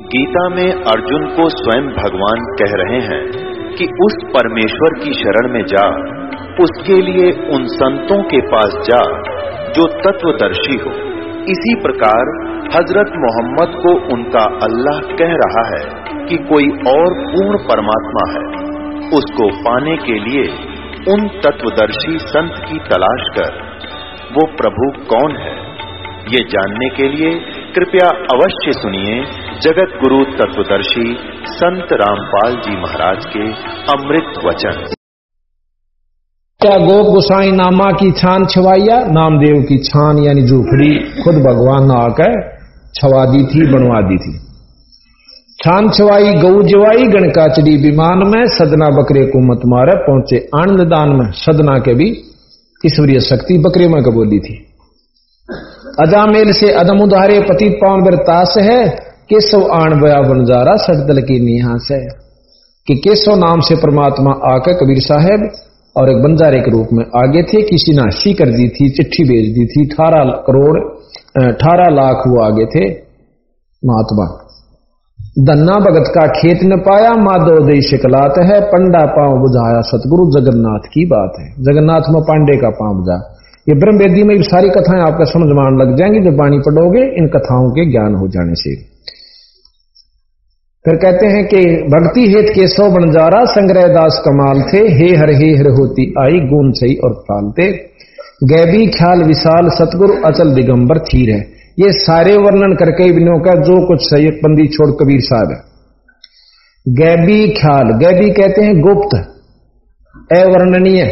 गीता में अर्जुन को स्वयं भगवान कह रहे हैं कि उस परमेश्वर की शरण में जा, उसके लिए उन संतों के पास जा जो तत्वदर्शी हो। इसी प्रकार हज़रत मोहम्मद को उनका अल्लाह कह रहा है कि कोई और पूर्ण परमात्मा है। उसको पाने के लिए उन तत्वदर्शी संत की तलाश कर, वो प्रभु कौन है? ये जानने के लिए कृपया अवश्य सुनिए जगत गुरु तत्वदर्शी संत रामपाल जी महाराज के अमृत वचन। क्या गोप गोसाई नामा की छान छवाइया? नामदेव की छान यानी झूपड़ी खुद भगवान ने आकर छवा दी थी, बनवा दी थी। छान छवाई, गऊ जवाई गणकाचड़ी विमान में सदना बकरे को मत मारे, पहुँचे आनंद दान में सदना के भी ईश्वरीय शक्ति बकरे में कबोली थी। अजामेल से अदम उधारे, पति पावन बरतास है केशव आण बया बनजारा सटदल की निहास है कि केशव नाम से परमात्मा आकर कबीर साहेब और एक बंजारे के रूप में आगे थे, किसी ने हसी कर दी थी, चिट्ठी भेज दी थी, अठारह करोड़ अठारह लाख वो आगे थे, महात्मा। दन्ना भगत का खेत न पाया, माधव दई शिकलात है, पंडा पाँव बुझाया, सतगुरु जगन्नाथ की बात है। जगन्नाथ में पांडे का पाँव बुझा। ये ब्रह्म वेदी में सारी कथाएँ आपका समझ मान लग जाएँगी, जब बाणी पढ़ोगे, इन कथाओं के ज्ञान हो जाने से। फिर कहते हैं कि भक्ति हेत के सौ बनजारा संग्रह दास कमाल थे, हे हर हे हर होती आई गुण सही और फालते गैबी ख्याल विशाल सतगुरु अचल दिगंबर थीर है। ये सारे वर्णन करके बिनों का जो कुछ सही बंदी छोड़ कबीर साहब है। गैबी ख्याल, गैबी कहते हैं गुप्त, अवर्णनीय।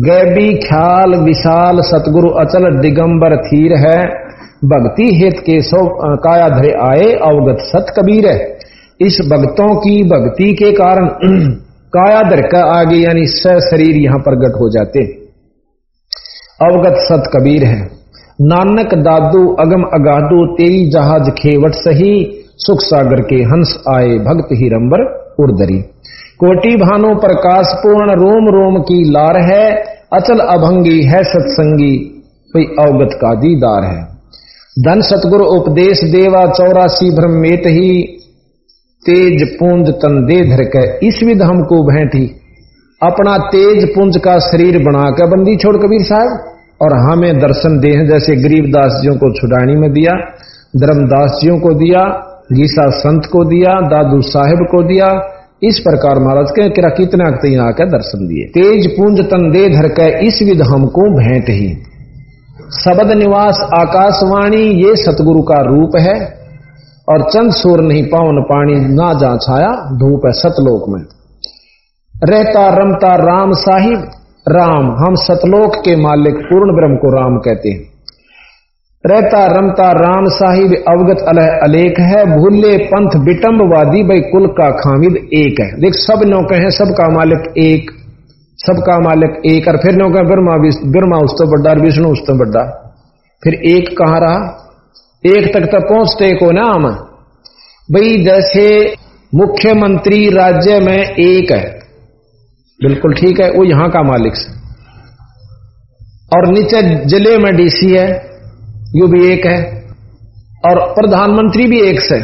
गैबी ख्याल विशाल सतगुरु अचल दिगंबर थीर है। भक्ति हित के सौ काया धरे आए, अवगत सत कबीर है। इस भक्तों की भक्ति के कारण कायाधर का आगे यानी स शरीर यहाँ प्रगट हो जाते। अवगत सत कबीर है। नानक दादू अगम अगादू तेरी जहाज़ खेवट सही, सुख सागर के हंस आए भक्त ही रंबर उर्दरी। कोटि भानु प्रकाश पूर्ण रोम रोम की लार है, अचल अभंगी है सत्संगी, कोई अवगत का दीदार है। धन सतगुरु उपदेश देवा चौरासी ब्रह्मेट ही तेज पुंज तन दे धर के इस विध हमको भेंटी। अपना तेज पुंज का शरीर बनाकर बंदी छोड़ कबीर साहब, और हमें दर्शन दे जैसे गरीबदास जियों को छुड़ानी में दिया धर्मदास जियों को दिया, गीसा संत को दिया, दादू साहेब को दिया, इस प्रकार महाराज के किरा कितना तीन आकर दर्शन दिए। तेज पुंज तन दे धर के इस विध हमको भेंट ही। शबद निवास आकाशवाणी, ये सतगुरु का रूप है। और चंद सूर नहीं पावन पानी ना जा छाया धूप है सतलोक में। रहता रमता राम साहिब, राम, हम सतलोक के मालिक पूर्ण ब्रह्म को राम कहते हैं। रहता रमता राम साहिब, अवगत अलह अलेख है, भूले पंथ विटम्बवादी भाई कुल का खामिद एक है। देख, सब नौके हैं, सबका मालिक एक, सबका मालिक एक, और फिर नौका, ब्रह्मा ब्रह्मा उस तो बड्डा विष्णु उस तो बड्डा फिर एक कहाँ रहा? एक तक तो पहुँचते को ना हम भाई, जैसे मुख्यमंत्री राज्य में एक है, बिल्कुल ठीक है, वो यहाँ का मालिक से। और नीचे ज़िले में डीसी है, यू भी एक है, और प्रधानमंत्री भी एक से।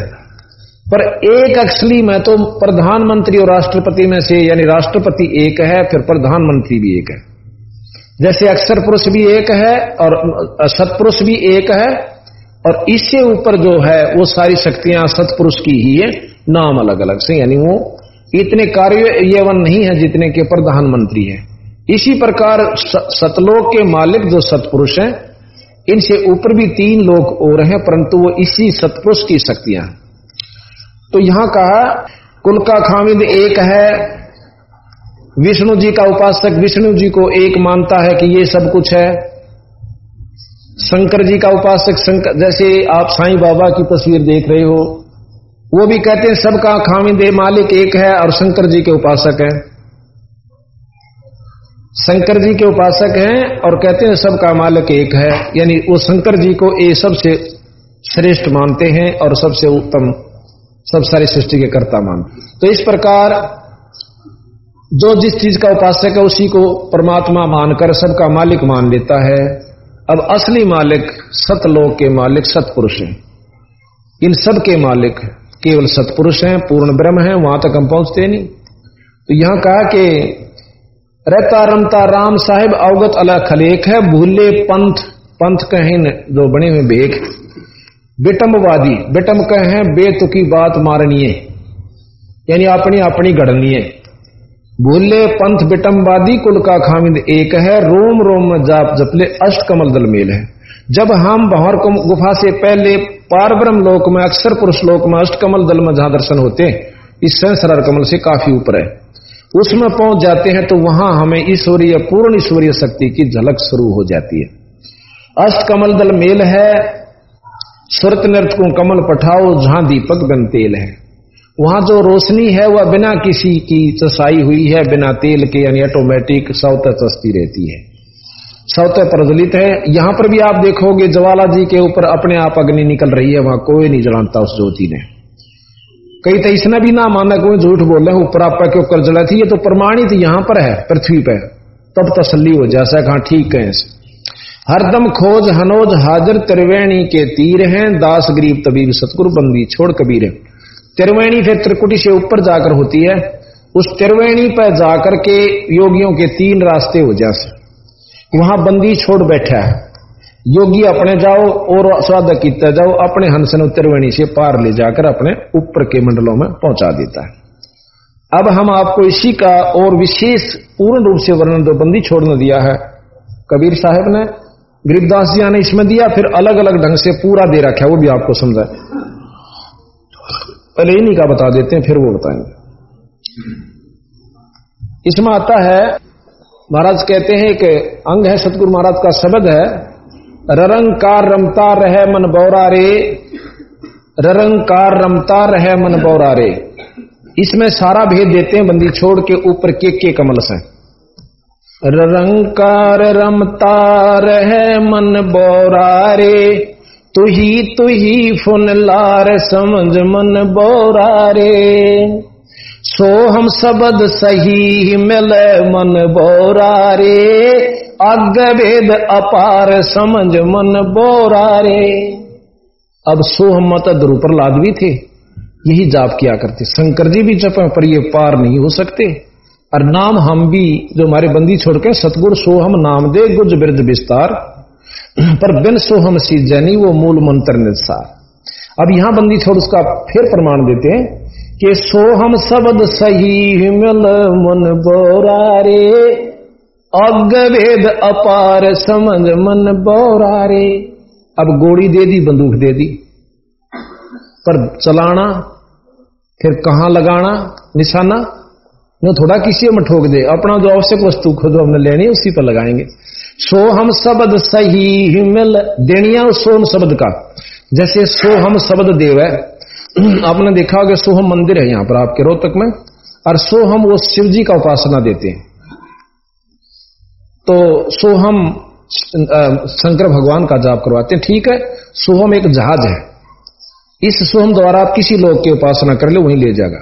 पर एक एक्चुअली में तो प्रधानमंत्री और राष्ट्रपति में से, यानी राष्ट्रपति एक है, फिर प्रधानमंत्री भी एक है। जैसे अक्षर पुरुष भी एक है, और सतपुरुष भी एक है और इससे ऊपर जो है, वो सारी शक्तियाँ सतपुरुष की ही है, नाम अलग अलग से, यानी वो इतने कार्य यवन नहीं है जितने के प्रधानमंत्री है। इसी प्रकार सतलोक के मालिक जो सतपुरुष हैं, इनसे ऊपर भी तीन लोग और हैं, परंतु वो इसी सतपुरुष की शक्तियाँ तो यहाँ कहा कुल का खामिद एक है, विष्णु जी का उपासक विष्णु जी को एक मानता है कि ये सब कुछ है। शंकर जी का उपासक शंकर, जैसे आप साईं बाबा की तस्वीर देख रहे हो, वो भी कहते हैं, सबका खामिद मालिक एक है और शंकर जी के उपासक है। शंकर जी के उपासक हैं और कहते हैं, सबका मालिक एक है। यानी वो शंकर जी को ये सबसे श्रेष्ठ मानते हैं और सबसे उत्तम, सब सारी सृष्टि के कर्ता मानते तो इस प्रकार, जो जिस चीज़ का उपासक है, उसी को परमात्मा मानकर सबका मालिक मान लेता है। अब असली मालिक सतलोक के मालिक सतपुरुष हैं। इन सब के मालिक केवल सतपुरुष हैं, पूर्ण ब्रह्म है, वहाँ तक हम पहुँचते नहीं। तो यहाँ कहा कि रहता रमता राम साहेब अवगत अलग खलेख है, भूले पंथ पंथ कहें जो बने हुए बेख। बेटमवादी बेटम कहें, बेतुकी बात मारनी है यानी अपनी अपनी गढ़नी है। भूले पंथ बिटम्बादी कुल का खामिंद एक है, रोम रोम में जाप जपले अष्ट कमल दल मेल है। जब हम बाहर गुफा से पहले पार ब्रह्म लोक में, अक्सर पुरुष लोक में अष्ट कमल दल में जहाँ दर्शन होते इस संसार कमल से काफ़ी ऊपर है। उसमें पहुँच जाते हैं तो वहाँ हमें ईश्वरीय, पूर्ण ईश्वरीय शक्ति की झलक शुरू हो जाती है। अष्ट कमल दल मेल है सुरत नृत्य को कमल पठाओ, जहाँ दीपक बन तेल है। वहाँ जो रोशनी है वह बिना किसी की चसाई हुई है, बिना तेल के, यानी ऑटोमेटिक सौत चस्ती रहती है। सौत प्रज्वलित है। यहाँ पर भी आप देखोगे ज्वाला जी के ऊपर अपने आप अग्नि निकल रही है, वहाँ कोई नहीं जलाता उस ज्योति ने। कई तो इसने भी ना माना कोई झूठ बोल रहे ऊपर आपका क्यों कर जला? थी ये तो प्रमाणित यहाँ पर है, पृथ्वी पर। तब तसली हो जैसा कहा ठीक है। हरदम खोज हनोज हाजिर त्रिवेणी के तीर हैं, दास गरीब तबीब सतगुरु बंदी छोड़ कबीर है। त्रिवेणी फिर त्रिकुटी से ऊपर जाकर होती है। उस त्रिवेणी पर जाकर के योगियों के तीन रास्ते हो जैसे वहाँ बंदी छोड़ बैठा है। योगी अपने जाओ और स्वादक कीता जाओ, अपने हंसन त्रिवेणी से पार ले जाकर अपने ऊपर के मंडलों में पहुँचा देता है। अब हम आपको इसी का और विशेष पूर्ण रूप से वर्णन दो बंदी छोड़ने दिया है, कबीर साहब ने गरीबदास जी ने इसमें दिया, फिर अलग अलग ढंग से पूरा दे रखा है, वो भी आपको समझा। पहले इन्हीं का बता देते हैं, फिर वो बताएँगे। इसमें आता है, महाराज कहते हैं कि अंग है सतगुरु महाराज का, शब्द है ररंकार रमता रहे मन बौरा रे ररंकार रमता रहे मन बौरा रे इसमें सारा भेद देते हैं, बंदी छोड़ के ऊपर के के कमल से। ररंकार रमता रहे मन बौरा रे तु ही तु ही फुन लार समझ मन बोरा रे सो हम सबद सही मिल मन बोरा रे अग वेद अपार समझ मन बोरा रे अब सो हम मत ध्रुव भी थे। यही जाप किया करते। शंकर जी भी जप, पर ये पार नहीं हो सकते। और नाम हम भी, जो हमारे बंदी छोड़ के सतगुरु सो हम नाम दे, गुज बिरज विस्तार। पर बिन सोहम सी जैनी वो मूल मंत्र निसार अब यहाँ बंदी छोड़ उसका फिर प्रमाण देते हैं कि सोहम शब्द सही मिल मन बोरा रे अगवेद अपार समझ मन बोरा रे अब गोड़ी दे दी, बंदूक दे दी। पर चलाना, फिर कहाँ लगाना, निशाना? न थोड़ा किसी में ठोक दे, अपना जो आवश्यक वस्तु खुद हमने लेनी उसी पर लगाएँगे। सो हम शब्द सही मिल देनिया सोम शब्द का। जैसे सोहम शब्द देव है। आपने देखा होगा सोहम मंदिर है यहाँ पर आपके रोहतक में। और सोहम वो शिव जी का उपासना देते हैं। तो सोहम शंकर भगवान का जाप करवाते हैं। ठीक है, सोहम एक जहाज़ है। इस सोहम द्वारा आप किसी लोग की उपासना कर ले, वहीं ले जाएगा।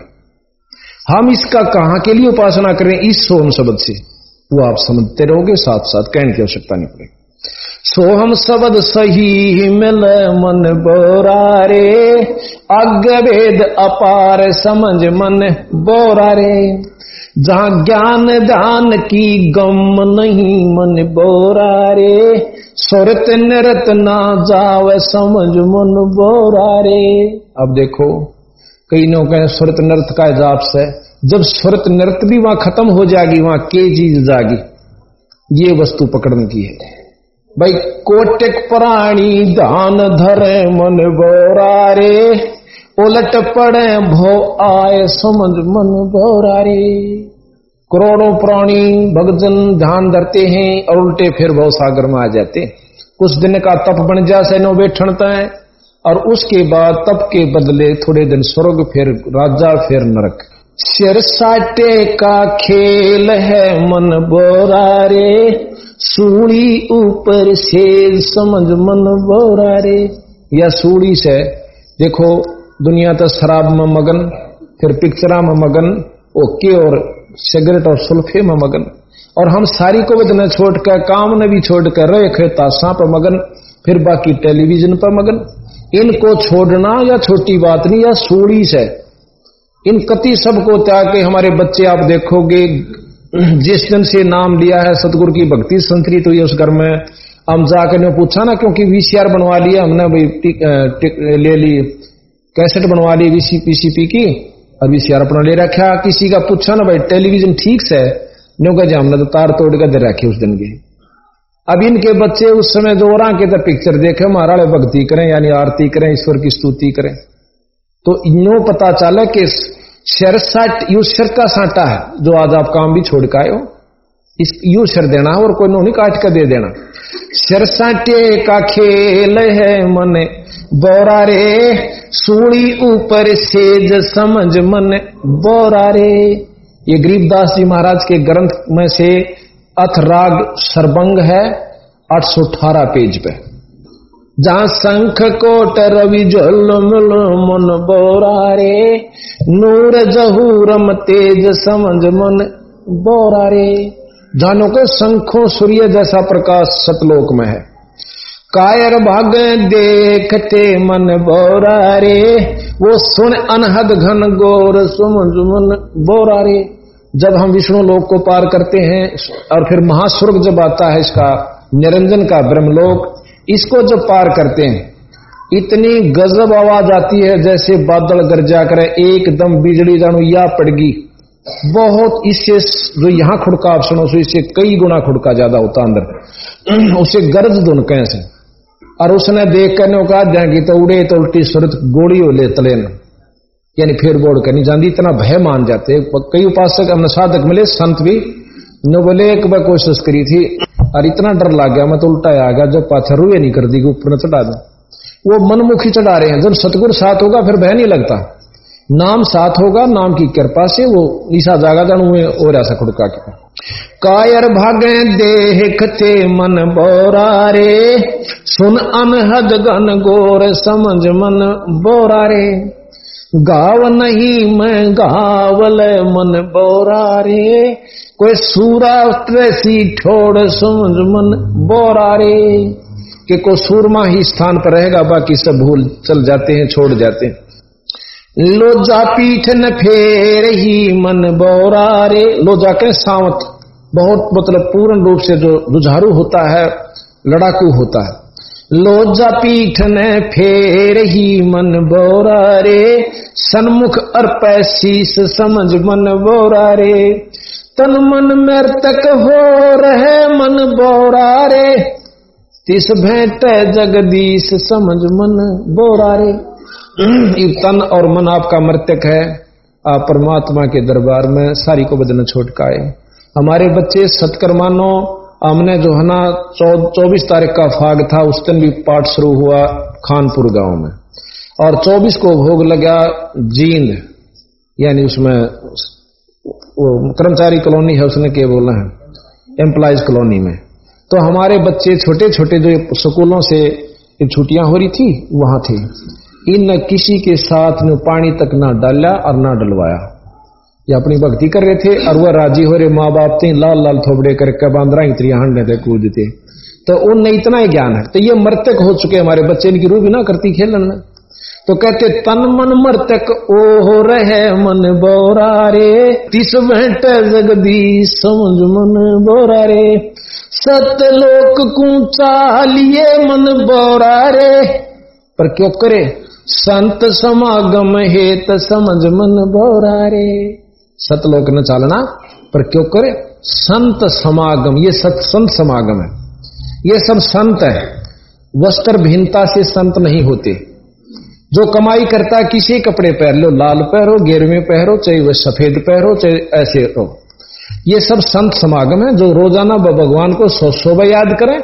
हम इसका कहाँ के लिए उपासना करें? इस सोहम शब्द से। वो आप समझते रहोगे साथ साथ कहने की आवश्यकता नहीं पड़ेगी। सो हम शब्द सही मिल मन बोरा रे अग वेद अपार समझ मन बोरा रे जहाँ ज्ञान दान की गम नहीं मन बोरा रे सुरत निरत ना जाव समझ मन बोरा रे अब देखो, कई लोग कहें, सुरत नृत का जाप से जब सुरत नृत्य भी वहाँ खत्म हो जाएगी, वहाँ के चीज़ जागी। ये वस्तु पकड़ने की है। भाई, कोटिक प्राणी दान धरे मन बोरारे, उलट पड़े भो आए समझ मन बोरारे। करोड़ों प्राणी भगजन ध्यान धरते हैं और उल्टे फिर भव सागर में आ जाते कुछ दिन का तप बन जा से नो बैठता है और उसके बाद तप के बदले थोड़े दिन स्वर्ग, फिर राजा, फिर नरक। सिर साटे का खेल है मन बोरा रे सूढ़ी ऊपर से समझ मन बोरा रे या सूड़ी से, देखो, दुनिया तो शराब में मगन, फिर पिक्चरा में मगन, ओके, और सिगरेट और सुल्फे में मगन। और हम सारी को न छोड़कर काम न भी छोड़कर रहे खेता सांप मगन, फिर बाकी टेलीविज़न पर मगन। इनको छोड़ना या छोटी बात नहीं, या सूढ़ी से इन कति सबको त्याग के हमारे बच्चे आप देखोगे, जिस दिन से नाम लिया है सतगुरु की भक्ति संतरित हुई उस घर में हम जाकर ने पूछा ना, क्योंकि वीसीआर बनवा लिया हमने भाई ले ली, कैसेट बनवा ली वीसी पीसीपी की, और वीसीआर अपना ले रखा। किसी का पूछा ना, भाई, टेलीविज़न ठीक से न्यू कह हमने तो तार तोड़ कर दे रखे उस दिन की। अब इनके बच्चे उस समय जो और के तो पिक्चर देखे, महाराज, भक्ति करें, यानी आरती करें, ईश्वर की स्तुति करें। तो इनो पता चला कि शर साट, यू शर का साटा है, जो आज आप काम भी छोड़ का हो। इस यू शर देना और कोई नो नहीं काट कर दे देना। शर साटे का खेल है मन, बोरा रे सूड़ी ऊपर सेज समझ मन, बोरा रे। ये गरीबदास जी महाराज के ग्रंथ में से अथराग सरबंग है, आठ सौ अठारह पेज पे। जहाँ शंख कोट रवि झुलमुल मन बोरा रे नूर जहूरम तेज समझ मन बोरा रे जानो के शंखों सूर्य जैसा प्रकाश सतलोक में है। कायर भाग देखते मन बोरा रे वो सुन अनहद घन गोर सुमन मन बोरा रे जब हम विष्णु लोक को पार करते हैं, और फिर महासुर्ग जब आता है, इसका निरंजन का ब्रह्मलोक इसको जब पार करते हैं, इतनी गजब आवाज़ आती है जैसे बादल गरजा करे, एकदम बिजली जानू या पड़गी। बहुत इससे जो यहाँ खुड़का, आप सुनो इससे कई गुना खुड़का ज़्यादा होता अंदर। उसे गर्ज दुन कैसे और उसने देख कर कहा जाएगी तो उड़े तो उल्टी सुरत गोड़ी हो ले तलेन यानी फिर बोड़ करनी जाती इतना भय मान जाते कई उपासक, हमने साधक मिले, संत भी। न बोले एक बार कोशिश करी थी और इतना डर लग गया, मैं तो उल्टा आ गया, जब पाछा रुए नहीं कर दी ऊपर चढ़ा दो। वो मनमुखी चढ़ा रहे हैं, जब सतगुरु साथ होगा, फिर भय नहीं लगता। नाम साथ होगा, नाम की कृपा से वो ईसा जागा जन हुए और ऐसा खुड़का के कायर भागे देह कथे मन बोरा रे सुन अनहद गन गोर समझ मन बोरा रे गाव नहीं मैं गावल मन बोरा रे कोई सूरा सी ठोड़ समझ मन बोरा रे, कि को सूरमा ही स्थान पर रहेगा, बाकी सब भूल चल जाते हैं, छोड़ जाते हैं। लोजा पीठ न फेर ही मन बोरा रे। लोजा के सावत बहुत मतलब पूर्ण रूप से जो जुझारू होता है, लड़ाकू होता है। लोजा पीठ न फेर ही मन बोरा रे। सन्मुख अर्प शीस समझ मन बोरा रे। तन मन मृतक हो रहे मन बोरा रे तिस भेंट जगदीश समझ मन बोरा रे तन और मन आपका मृतक है। आप परमात्मा के दरबार में सारी को बदन छोटकाए। हमारे बच्चे सत्कर्मानो, हमने जो है ना चौबीस तारीख का फाग था, उस दिन भी पाठ शुरू हुआ खानपुर गाँव में। और चौबीस को भोग लगा जींद, यानी उसमें कर्मचारी कॉलोनी है, उसने क्या बोला है? एम्प्लॉयज़ कॉलोनी में। तो हमारे बच्चे छोटे छोटे जो स्कूलों से छुट्टियाँ हो रही थी, वहाँ थे। इन किसी के साथ ने पानी तक ना डाला और ना डलवाया। ये अपनी भक्ति कर रहे थे और वह राज़ी हो रहे माँ बाप थे लाल लाल थोबड़े करके बांद्रा इतनी हंडने थे कूदते तो उनने इतना ही ज्ञान है। तो ये मृतक हो चुके हमारे बच्चे, इनकी रूह भी ना करती खेलन। में तो कहते, तन मन मृतक ओ हो रहे मन बोरा रे तिस भेंट जगदी समझ मन बोरा रे सतलोक कूचा लिए मन बोरा रे पर क्यों करे? संत समागम हेत समझ मन बोरा रे सतलोक न चालना, पर क्यों करे? संत समागम, ये सत्संत समागम है। ये सब संत है। वस्त्र भिन्नता से संत नहीं होते। जो कमाई करता है, किसी कपड़े पहन लो, लाल पहरो गेरवे पहरो, चाहे वह सफ़ेद पहरो, चाहे ऐसे हो। ये सब संत समागम है जो रोज़ाना भगवान को सौ सौ याद करें,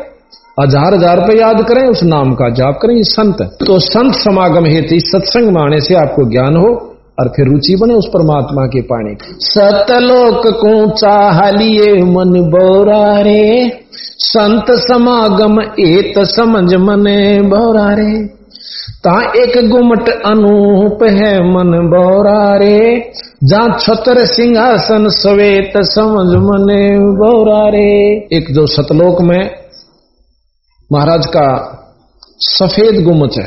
हज़ार हज़ार पे याद करें, उस नाम का जाप करें, ये संत है। तो संत समागम हेतु सत्संग माने से आपको ज्ञान हो और फिर रुचि बने उस परमात्मा के पाने की। सतलोक को चाह लिए मन बोरा रे, संत समागम एत समझ मने बोरा रे। ता एक गुमट अनूप है मन बोरा रे जहाँ छतर सिंहासन सवेत समझ मने बोरा रे एक जो सतलोक में महाराज का सफ़ेद गुमच है,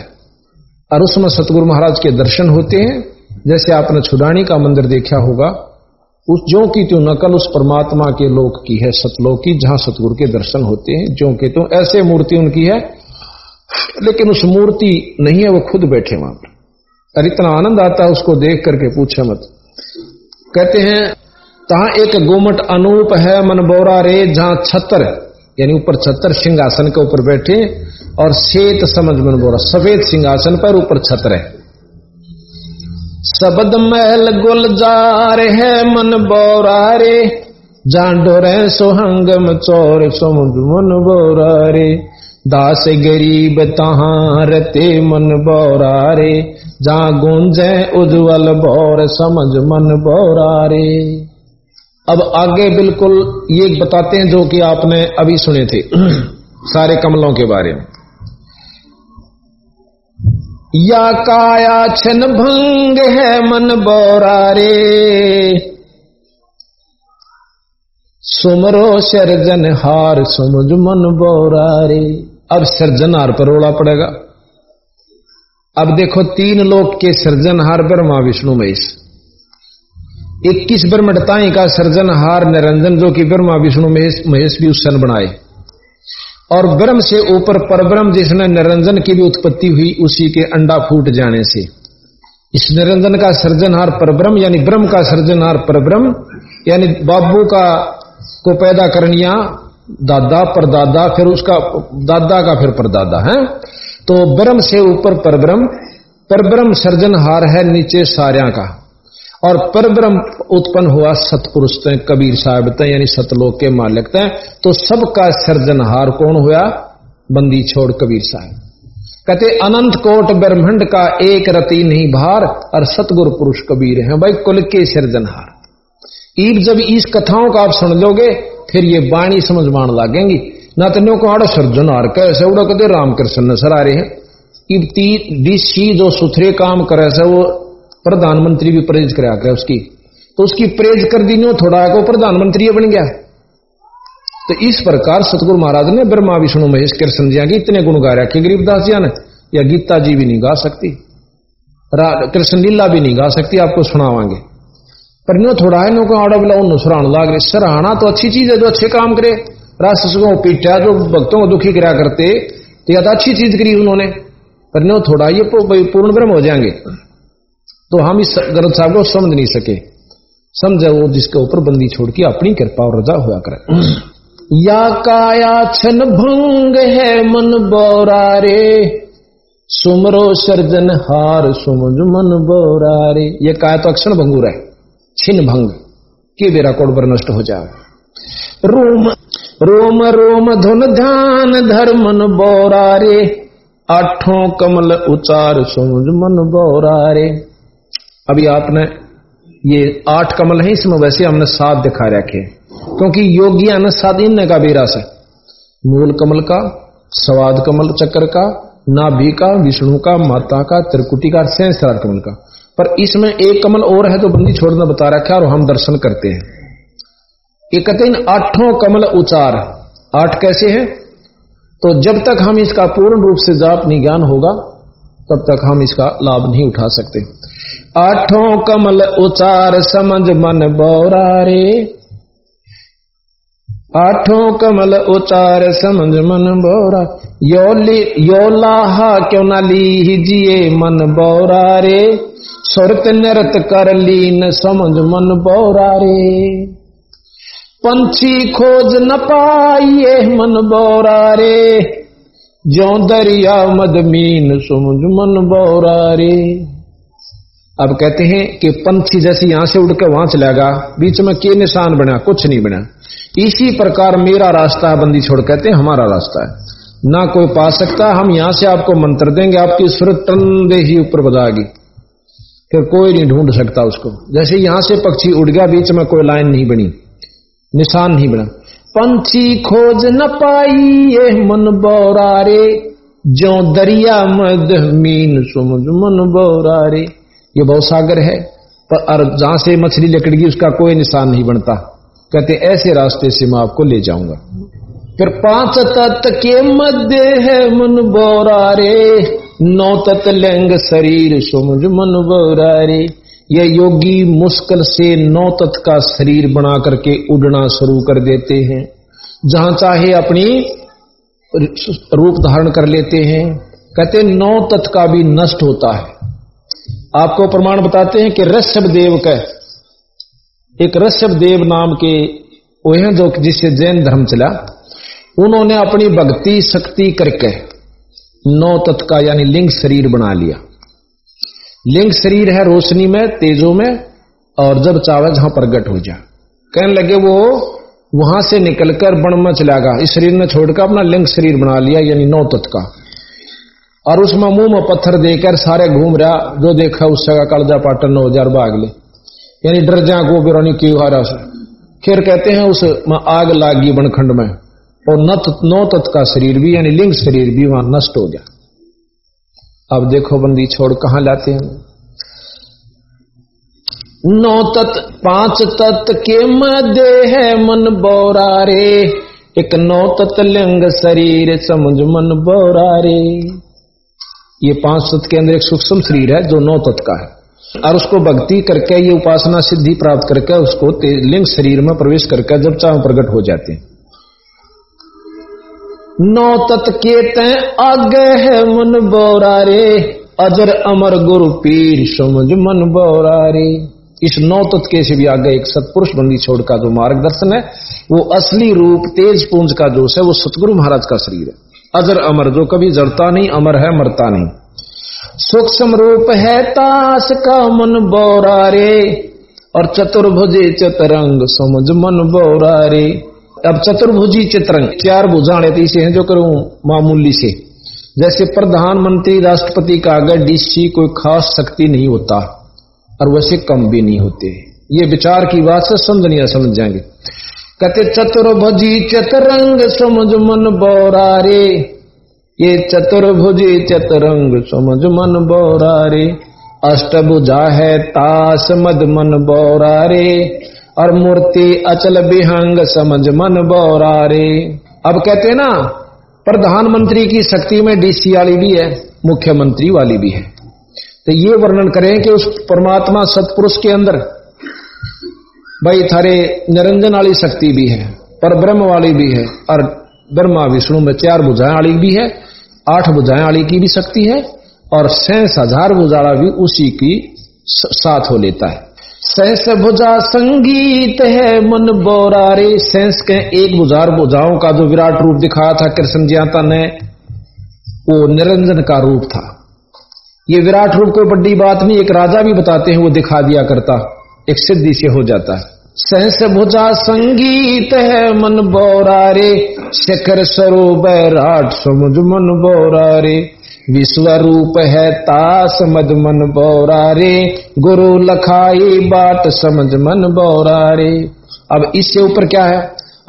और उसमें सतगुरु महाराज के दर्शन होते हैं। जैसे आपने छुडानी का मंदिर देखा होगा, उस जो की तो नकल उस परमात्मा के लोक की है, सतलोक की जहाँ सतगुरु के दर्शन होते हैं जो के तो ऐसे मूर्ति उनकी है लेकिन उस मूर्ति नहीं है, वो खुद बैठे वहाँ पर। और इतना आनंद आता है उसको देख करके पूछे मत। कहते हैं, तहा एक गोमट अनूप है, मन बोरा रे, जहाँ छतर यानी ऊपर छतर सिंहासन के ऊपर बैठे और शेत समझ मन बोरा, सफ़ेद सिंहासन पर ऊपर छतर है। शबद महल गुलजार है मन बोरा रे जान रे सोहंगम चोर समुद्र मन बोरा रे। दास गरीब तहां रते मन बोरा रे जा गूंजे उज्जवल बोर समझ मन बोरा रे अब आगे बिल्कुल ये बताते हैं जो कि आपने अभी सुने थे, सारे कमलों के बारे में। या काया छन भंग है मन बोरा रे सुमरो सर्जन हार सुमुझ मन बोरा रे अब सर्जनहार पर रोड़ा पड़ेगा। अब देखो तीन लोक के सर्जनहार ब्रह्मा विष्णु महेश। इक्कीस ब्रह्मताई का सर्जनहार निरंजन जो कि ब्रह्मा विष्णु महेश महेश भी उस सन बनाए। और ब्रह्म से ऊपर परब्रह्म जिसने निरंजन की भी उत्पत्ति हुई, उसी के अंडा फूट जाने से। इस निरंजन का सर्जनहार परब्रह्म, यानी ब्रह्म का सर्जनहार परब्रह्म, यानी बाबू का को पैदा करनिया, दादा, परदादा, फिर उसका, दादा का फिर परदादा है। तो ब्रह्म से ऊपर परब्रह्म परब्रह्म सर्जनहार है नीचे सार्या का। और परब्रह्म उत्पन्न हुआ सतपुरुष कबीर साहब तय, यानी सतलोक के मालिक तय। तो सबका सर्जनहार कौन हुआ? बंदी छोड़ कबीर साहब। कहते, अनंत कोट ब्रह्मंड का एक रति नहीं भार, और सतगुरु पुरुष कबीर है। भाई कुल के सर्जनहार। ईब जब इस कथाओं का आप सुन लोगे, फिर ये बाणी समझ मान लागेंगी। ना तो को आड़ो सर्जन आर कैसे उड़ा कदे रामकृष्ण नज़र आ रहे हैं। इब डीसी जो सुथरे काम करे से वो प्रधानमंत्री भी प्रेज करा कर उसकी। तो उसकी प्रेज कर दी नो थोड़ा को प्रधानमंत्री बन गया। तो इस प्रकार सतगुरु महाराज ने ब्रह्मा, विष्णु, महेश, कृष्ण जी के इतने गुण गा रखे गरीबदास जी ने या गीता जी भी नहीं गा सकती। कृष्ण लीला भी नहीं गा सकती, आपको सुनावांगे। पर नो थोड़ा है नो को आड़ा बिला लाग रहे सराहना तो अच्छी चीज़ है, जो अच्छे काम करे। राष्ट्र को पीटा, जो भक्तों को दुखी करा करते तो या तो अच्छी चीज़ करी उन्होंने। पर नो थोड़ा ये पूर्ण ब्रह्म हो जाएँगे। तो हम इस ग्रंथ साहब को समझ नहीं सके। समझे वो जिसके ऊपर बंदी छोड़ के अपनी कृपा और रजा हुआ करे। या काया छन भंग है मन बोरा रे सुमरो सर्जन हार सुमझ मन बोरा रे ये काया तो अक्षण भंगुर है। छिन्न भंग कि मेरा कोड नष्ट हो जाए। रोम रोम रोम, धुन ध्यान, धर्मन बोरारे, आठों कमल उचार सुमुझ मन बोरारे। अभी आपने ये आठ कमल है, इसमें वैसे हमने सात दिखा रखे। क्योंकि योगिया ने सात इन का बेरा से मूल कमल का, स्वाद कमल चक्र का, नाभि का, विष्णु का, माता का, त्रिकुटी का सहस्त्रार कमल का। पर इसमें एक कमल और है तो बंदी छोड़ना बता रखा और हम दर्शन करते हैं। ये कहते आठों कमल उचार। आठ कैसे है? तो जब तक हम इसका पूर्ण रूप से जाप नहीं ज्ञान होगा, तब तक हम इसका लाभ नहीं उठा सकते। आठों कमल उचार, समझ मन बौरा रे आठों कमल उचार, समझ मन बोरा। यो ली यो लाहा क्यों ना लीजिए मन बोरा रे सुरत नृत कर लीन समझ मन बोरा रे पंछी खोज न पाइए मन बोरा रे जो दरिया मदमीन समझ मन बोरा रे अब कहते हैं कि पंछी जैसे यहाँ से उड़ के वहाँ चलेगा बीच में के निशान बना, कुछ नहीं बना। इसी प्रकार मेरा रास्ता बंदी छोड़ कहते हैं, हमारा रास्ता है। ना कोई पा सकता, हम यहाँ से आपको मंत्र देंगे, आपकी सुरत टंदे ही ऊपर बजाएगी फिर कोई नहीं ढूंढ सकता उसको। जैसे यहाँ से पक्षी उड़ गया, बीच में कोई लाइन नहीं बनी, निशान नहीं बना। पंछी खोज न पाई ये मन बोरारे जो दरिया मद मीन सुमुझ मन बोरारे। ये बहुत सागर है, पर और जहाँ से मछली लकड़गी, उसका कोई निशान नहीं बनता। कहते, ऐसे रास्ते से मैं आपको ले जाऊँगा। फिर पाँच तत्व के मध्य है मन बोरारे। नौ तत लिंग शरीर सुमुझ मन बोरारे। यह योगी मुश्किल से नौ तत् का शरीर बना करके उड़ना शुरू कर देते हैं। जहाँ चाहे अपनी रूप धारण कर लेते हैं। कहते नौ तत् का भी नष्ट होता है। आपको प्रमाण बताते हैं कि ऋषभ देव का, एक ऋषभ देव नाम के वो हैं जो जिससे जैन धर्म चला। उन्होंने अपनी भक्ति शक्ति करके नौ तत् का यानी लिंग शरीर बना लिया। लिंग शरीर है रोशनी में, तेजो में, और जब चावे जहाँ प्रगट हो जाए कहने लगे वो वहाँ से निकलकर बण में चला गया इस शरीर ने छोड़कर अपना लिंग शरीर बना लिया, यानी नौ तत् का और उसमें मुँह में पत्थर देकर सारे घूम रहा। जो देखा उस जगह कलजा पाटन नौ हज़ार भाग ले। यानी डर जा को फिर कहते हैं उस आग लागी बनखंड में। और नत नौ तत् का शरीर भी, यानी लिंग शरीर भी वहाँ नष्ट हो गया अब देखो बंदी छोड़ कहाँ लाते हैं। नौ तत्, पाँच तत् के मध्य है मन बोरा रे एक नौ तत् लिंग शरीर समझ मन बोरा रे ये पाँच तत्व के अंदर एक सूक्ष्म शरीर है जो नौ तत्व का है। और उसको भक्ति करके, ये उपासना सिद्धि प्राप्त करके, उसको लिंग शरीर में प्रवेश करके जब चाह प्रकट हो जाते हैं। नौ तत् के तय आगे है मन बोरारे। अजर अमर गुरु पीर समझ मन बोरारे। इस नौ तत्के से भी आगे एक सतपुरुष बंदी छोड़ का जो मार्गदर्शन है, वो असली रूप तेज पुंज का जोश है वो सतगुरु महाराज का शरीर है। अजर अमर जो कभी जड़ता नहीं, अमर है, मरता नहीं। सूक्ष्म रूप है ताश का मन बोरा रे और चतुर्भुजे चतरंग समझ मन बोरा रे अब चतुर्भुजी चित्रंग, चार इसे हैं जो करूँ? मामूली से। जैसे प्रधानमंत्री राष्ट्रपति का अगर डीसी कोई खास शक्ति नहीं होता, और वैसे कम भी नहीं होते। ये विचार की बात से समझ नहीं समझ जाएँगे। कहते, चतुर्भुजी चतरंग, समझ मन बोरारे। ये चतुर्भुजी चतरंग, समझ मन बोरारे। अष्टभुजा है तास, मद मन बोरारे। और मूर्ति अचल बिहंग समझ मन बोरारे। अब कहते ना, प्रधानमंत्री की शक्ति में डीसी वाली भी है, मुख्यमंत्री वाली भी है। तो ये वर्णन करें कि उस परमात्मा सतपुरुष के अंदर, भाई थारे निरंजन वाली शक्ति भी है, पर ब्रह्म वाली भी है, और ब्रह्मा विष्णु में चार बुझाएँ वाली भी है, आठ बुझाएँ वाली की भी शक्ति है, और सैंस हज़ार बुझाड़ा भी उसी की साथ हो लेता है। सहस भुजा संगीत है मन बोरारे सेंस के एक बुझार बुझाओं का जो विराट रूप दिखाया था कृष्ण ज्ञाता ने, वो निरंजन का रूप था। ये विराट रूप कोई बड़ी बात नहीं, एक राजा भी बताते हैं, वो दिखा दिया करता, एक सिद्धि से हो जाता है। सहस भुजा संगीत है मन बोरा रे शिखर स्वरूप बैराट समझ मन बोरा रे विश्व रूप है ता समझ मन बोरा रे गुरु लखाई बाट समझ मन बोरा रे अब इससे ऊपर क्या है?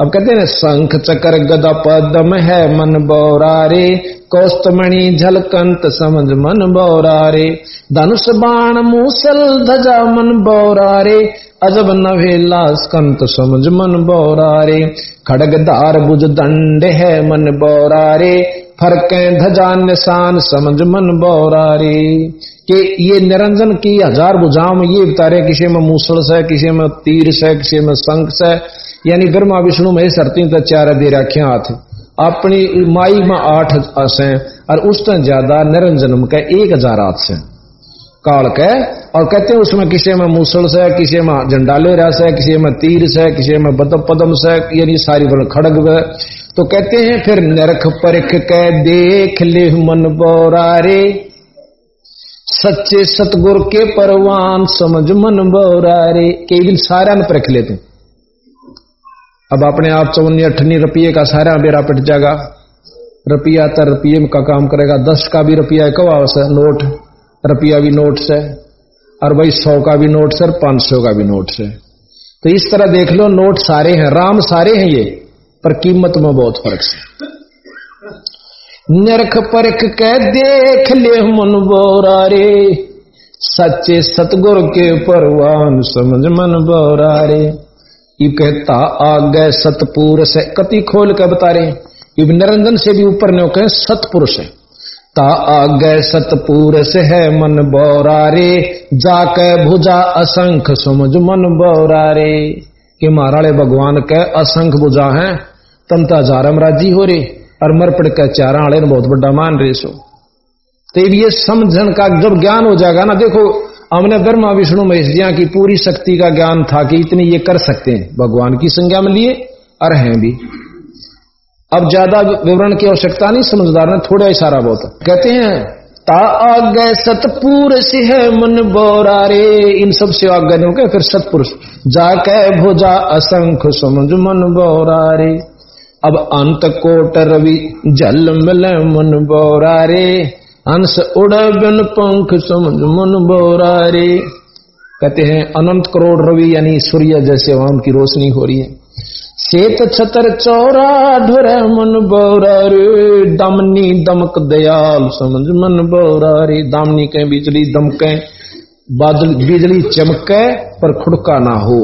अब कहते हैं, शंख चक्र गदा पदम है मन बोरारे, कौस्तमणि झलकंत समझ मन बोरारे, धनुष बाण मूसल ध्वजा मन बोरारे, अजब नवेला स्कंत समझ मन बोरारे खड़गदार बुज दंड है मन बोरारे, फरके धजा निशान समझ मन बोरारे। के ये निरंजन की हज़ार बुझाओं में ये बता रहे किसी में मूसल से, किसी में तीर से, किसी में शंख से यानी ब्रह्मा विष्णु में सरती तो चार दे रखे हाथ। अपनी माई में आठ से और उस तक ज़्यादा निरंजन का एक हज़ार हाथ से काल के और कहते हैं उसमें किसी में मूसल से, किसी में झंडाले रस है, किसी में तीर से, किसी में बदम पदम से, यानी सारी खड़ग तो कहते हैं फिर नरख परख के देख ले मन बोरारे। सच्चे सतगुर के परवान समझ मन बोरारे। केवल सारा न परख ले तू अब अपने आप चौनी अठनी रुपये का सारा बेरा पिट जाएगा। रुपया तो रुपये का काम करेगा। दस का भी रुपया है कब से, नोट। रुपया भी नोट से, और भाई सौ का भी नोट से पाँच सौ का भी नोट से। तो इस तरह देख लो, नोट सारे हैं, राम सारे हैं ये, पर कीमत में बहुत फ़र्क से। नरख परख के देख ले मन बोरा रे, सच्चे सतगुर के परवान समझ मन बोरा रे। इब कहता, आगे सतपुरुष है। कति खोल कर बता रहे इब निरंजन से भी ऊपर ने कहे, सतपुरुष है। ता आगे सतपुर से है मन बोरारे जाके भुजा असंख समझ मन बोरारे कि महाराणे भगवान के असंख बुझा है तमता जारम राज़ी हो रे, और मरपड़ के चारा आले बहुत बड़ा मान रहे सो। तो ये समझन का, जब ज्ञान हो जाएगा ना, देखो हमने ब्रह्मा विष्णु महेश जिया की पूरी शक्ति का ज्ञान था कि इतनी ये कर सकते हैं। भगवान की संज्ञा में लिए और हैं भी। अब ज़्यादा विवरण की आवश्यकता नहीं, समझदार ने थोड़ा इशारा बहुत। कहते हैं, ता आगे सतपुर से है मन बोरा रे। इन सबसे आगे नहीं हो फिर सतपुरुष जाके भोजा असंख्य समझ मन बोरा रे। अब अंत कोट रवि जल मिल मन बोरा रे। हंस उड़ बिन पंख समझ मन बोरा रे कहते हैं, अनंत करोड़ रवि यानी सूर्य जैसे वहाँ उनकी रोशनी हो रही है। सेत छतर चौरा ढोर मन बौरा रे दमनी दमक दयाल समझ मन बौरा रे दामनी के बिजली दमके, बादल, बिजली चमके, पर खुड़का ना हो।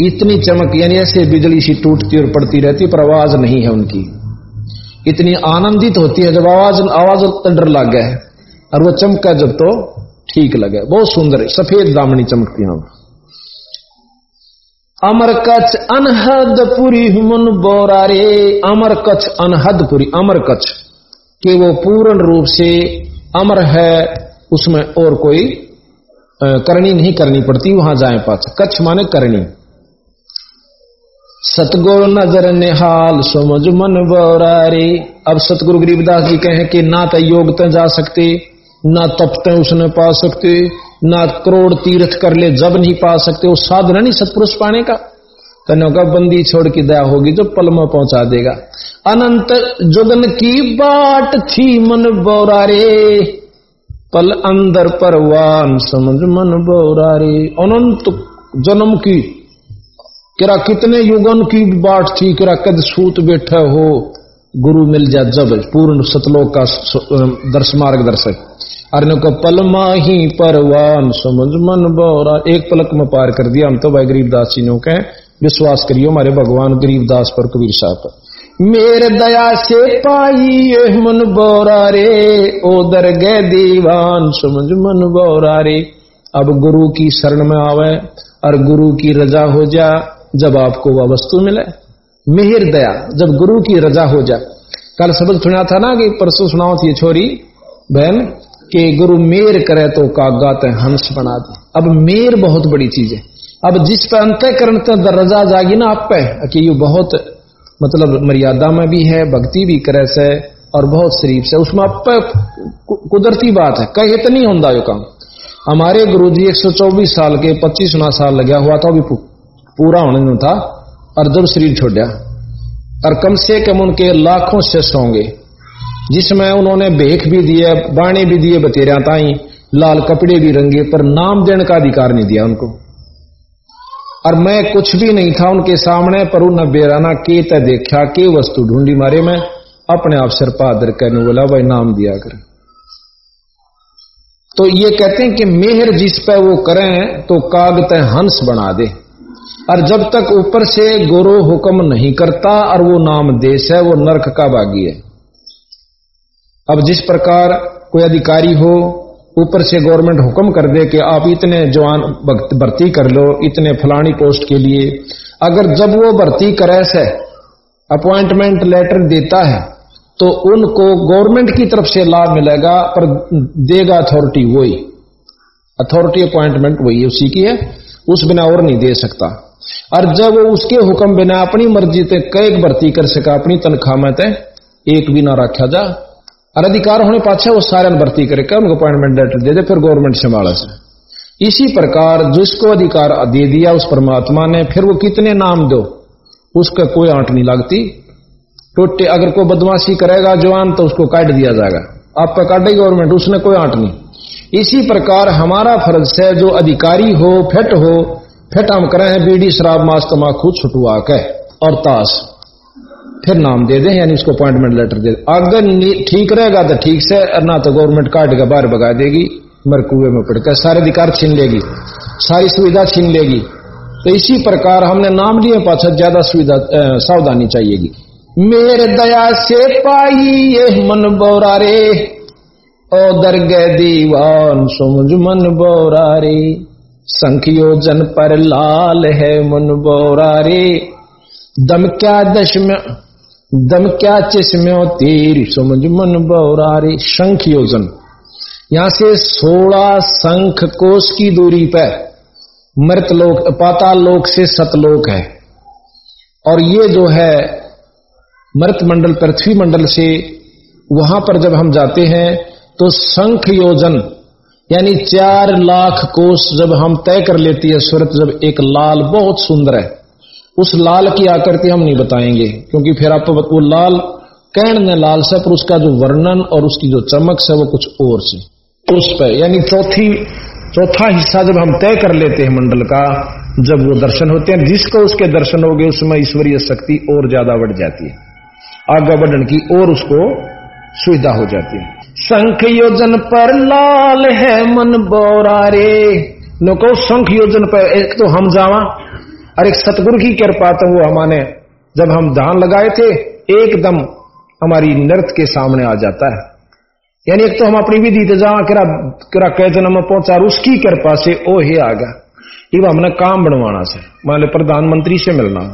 इतनी चमक, यानी ऐसे बिजली सी टूटती और पड़ती रहती, पर आवाज़ नहीं है उनकी। इतनी आनंदित होती है जब आवाज़ आवाज़ डर लग गया है। और वो चमका जब तो ठीक लगे। बहुत सुंदर है। सफ़ेद दामनी चमकती है। अमर कच्छ अनहदपुरी मन बोरारे अमर कच्छ अनहदपुरी, अमर कच्छ। कि वो पूर्ण रूप से अमर है, उसमें और कोई करनी नहीं करनी पड़ती, वहाँ जाए पास कच्छ माने करनी। सतगुरु नज़र निहाल, समझ मन बोरारे। अब सतगुरु गरीबदास जी कहे कि ना तो योग जा सकते, ना तपते उसने पा सकते, ना करोड़ तीर्थ कर ले जब नहीं पा सकते, वो साधन नहीं सतपुरुष पाने का। कन्या का बंदी छोड़ की दया होगी जो पल में पहुँचा देगा। अनंत जुगन की बाट थी मन बोरारे, पल अंदर परवान, समझ मन बोरारे। अनंत जन्म की किरा कितने युगन की बाट थी, किरा कद सूत बैठे हो, गुरु मिल जा जब पूर्ण सतलोक का दर्श मार्ग दर्शक अरे को पलमा ही परवान, समझ मन बोरा। एक पलक में पार कर दिया। हम तो भाई गरीबदास जी ने कहे, विश्वास करियो हमारे भगवान गरीबदास पर कबीर साहब पर। मेरे दया से पाई मन बोरा रे, ओ दर गए दीवान, समझ मन बोरा रे। अब गुरु की शरण में आवे, और गुरु की रजा हो जा। जब आपको वह वस्तु मिले। मिहिर दया, जब गुरु की रजा हो जाए। कल सबक सुना था ना कि परसों सुनाओ थी छोरी, बहन, कि गुरु मेर करे तो कागात हंस बना दे। अब मेर बहुत बड़ी चीज़ है। अब जिस पर अंतकरण तक रजा जागी ना आप पे कि ये बहुत मतलब मर्यादा में भी है, भक्ति भी करे से, और बहुत शरीफ से। उसमें आप पे कुदरती बात है। कहीं तो नहीं होता ये काम। हमारे गुरु जी एक सौ चौबीस साल के पच्चीसवा साल लगा हुआ था अभी पूरा होने था, और जब शरीर छोड़ा और कम से कम उनके लाखों शिष्य होंगे, जिसमें उन्होंने भेख भी दिए बाणे भी दिए बतेरा ताई, लाल कपड़े भी रंगे, पर नाम देने का अधिकार नहीं दिया उनको। और मैं कुछ भी नहीं था उनके सामने, पर उन बेराना के तय देखा, के वस्तु ढूंढी मारे में, अपने आप सिर पादर कहने बोला, भाई नाम दिया कर। तो ये कहते हैं कि मेहर जिस पे वो करें तो कागत हंस बना दे। और जब तक ऊपर से गुरु हुक्म नहीं करता और वो नाम देश है, वो नरक का बागी है। अब जिस प्रकार कोई अधिकारी हो, ऊपर से गवर्नमेंट हुक्म कर दे कि आप इतने जवान भर्ती कर लो, इतने फलानी पोस्ट के लिए, अगर जब वो भर्ती करे से, अपॉइंटमेंट लेटर देता है तो उनको गवर्नमेंट की तरफ़ से लाभ मिलेगा, पर देगा अथॉरिटी वही। अथॉरिटी अपॉइंटमेंट वही उसी की है, उस बिना और नहीं दे सकता। और जब वो उसके हुक्म बिना अपनी मर्ज़ी से कई भर्ती कर सका, अपनी तनख्वाह में तय एक भी ना रखा जा। और अधिकार होने पाछे वो सारे भर्ती करके उनको अपॉइंटमेंट लेटर दे दे, फिर गवर्नमेंट संभाला से। इसी प्रकार जिसको अधिकार दे दिया उस परमात्मा ने, फिर वो कितने नाम दो, उसका कोई आंट नहीं लगती। टोटे, अगर कोई बदमाशी करेगा, जवान तो उसको काट दिया जाएगा। आपका काटे गवर्नमेंट उसने कोई आंट नहीं। इसी प्रकार हमारा फ़र्ज़ है जो अधिकारी हो फिट हो फिट हम करें बीड़ी, शराब, मास तमाकू छुटवा के और ताश। फिर नाम दे दें, यानी उसको अपॉइंटमेंट लेटर दे अगर ठीक रहेगा तो ठीक से ना तो गवर्नमेंट काट के बाहर भगा देगी, मर कुएँ में पड़कर। सारे अधिकार छीन लेगी, सारी सुविधा छीन लेगी। तो इसी प्रकार हमने नाम लिए, पाछा ज़्यादा सुविधा सावधानी चाहिएगी। मेरे दया से पाई ये मन बोरा रे ओ दरगे दीवान, सुमुझ मन बोरा रे संख्योजन पर लाल है मुन बोरा रे दम क्या दशम दम क्या चश्म्यो तीर सुमझ मन बोरा रे शंख योजन यहाँ से सोलह संख कोष की दूरी पर मृत लोक पाताल लोक से सतलोक है। और ये जो है मृत मंडल, पृथ्वी मंडल से, वहाँ पर जब हम जाते हैं तो संख योजन यानी चार लाख कोष जब हम तय कर लेती है सूरत, जब एक लाल बहुत सुंदर है, उस लाल की आकृति हम नहीं बताएँगे, क्योंकि फिर आप वो लाल कहने लाल से, पर उसका जो वर्णन और उसकी जो चमक से वो कुछ और से। उस पर यानी चौथी, चौथा हिस्सा जब हम तय कर लेते हैं मंडल का, जब वो दर्शन होते हैं, जिसको उसके दर्शन हो गए, उसमें ईश्वरीय शक्ति और ज़्यादा बढ़ जाती है। आगे बढ़ने की और उसको सुविधा हो जाती है। शंख योजन पर लाल है मन बोरा रे। नको शंख योजन पर एक तो हम जावा और एक सतगुरु की कृपा तो वो हमारे जब हम धान लगाए थे, एकदम हमारी नृत्य के सामने आ जाता है। यानी एक तो हम अपनी विधि तो जहाँ किरा कह जन्म में पहुँचा उसकी कृपा से ओ ही आ गया। इब हमने काम बनवाना से। मान लो प्रधानमंत्री से मिलना।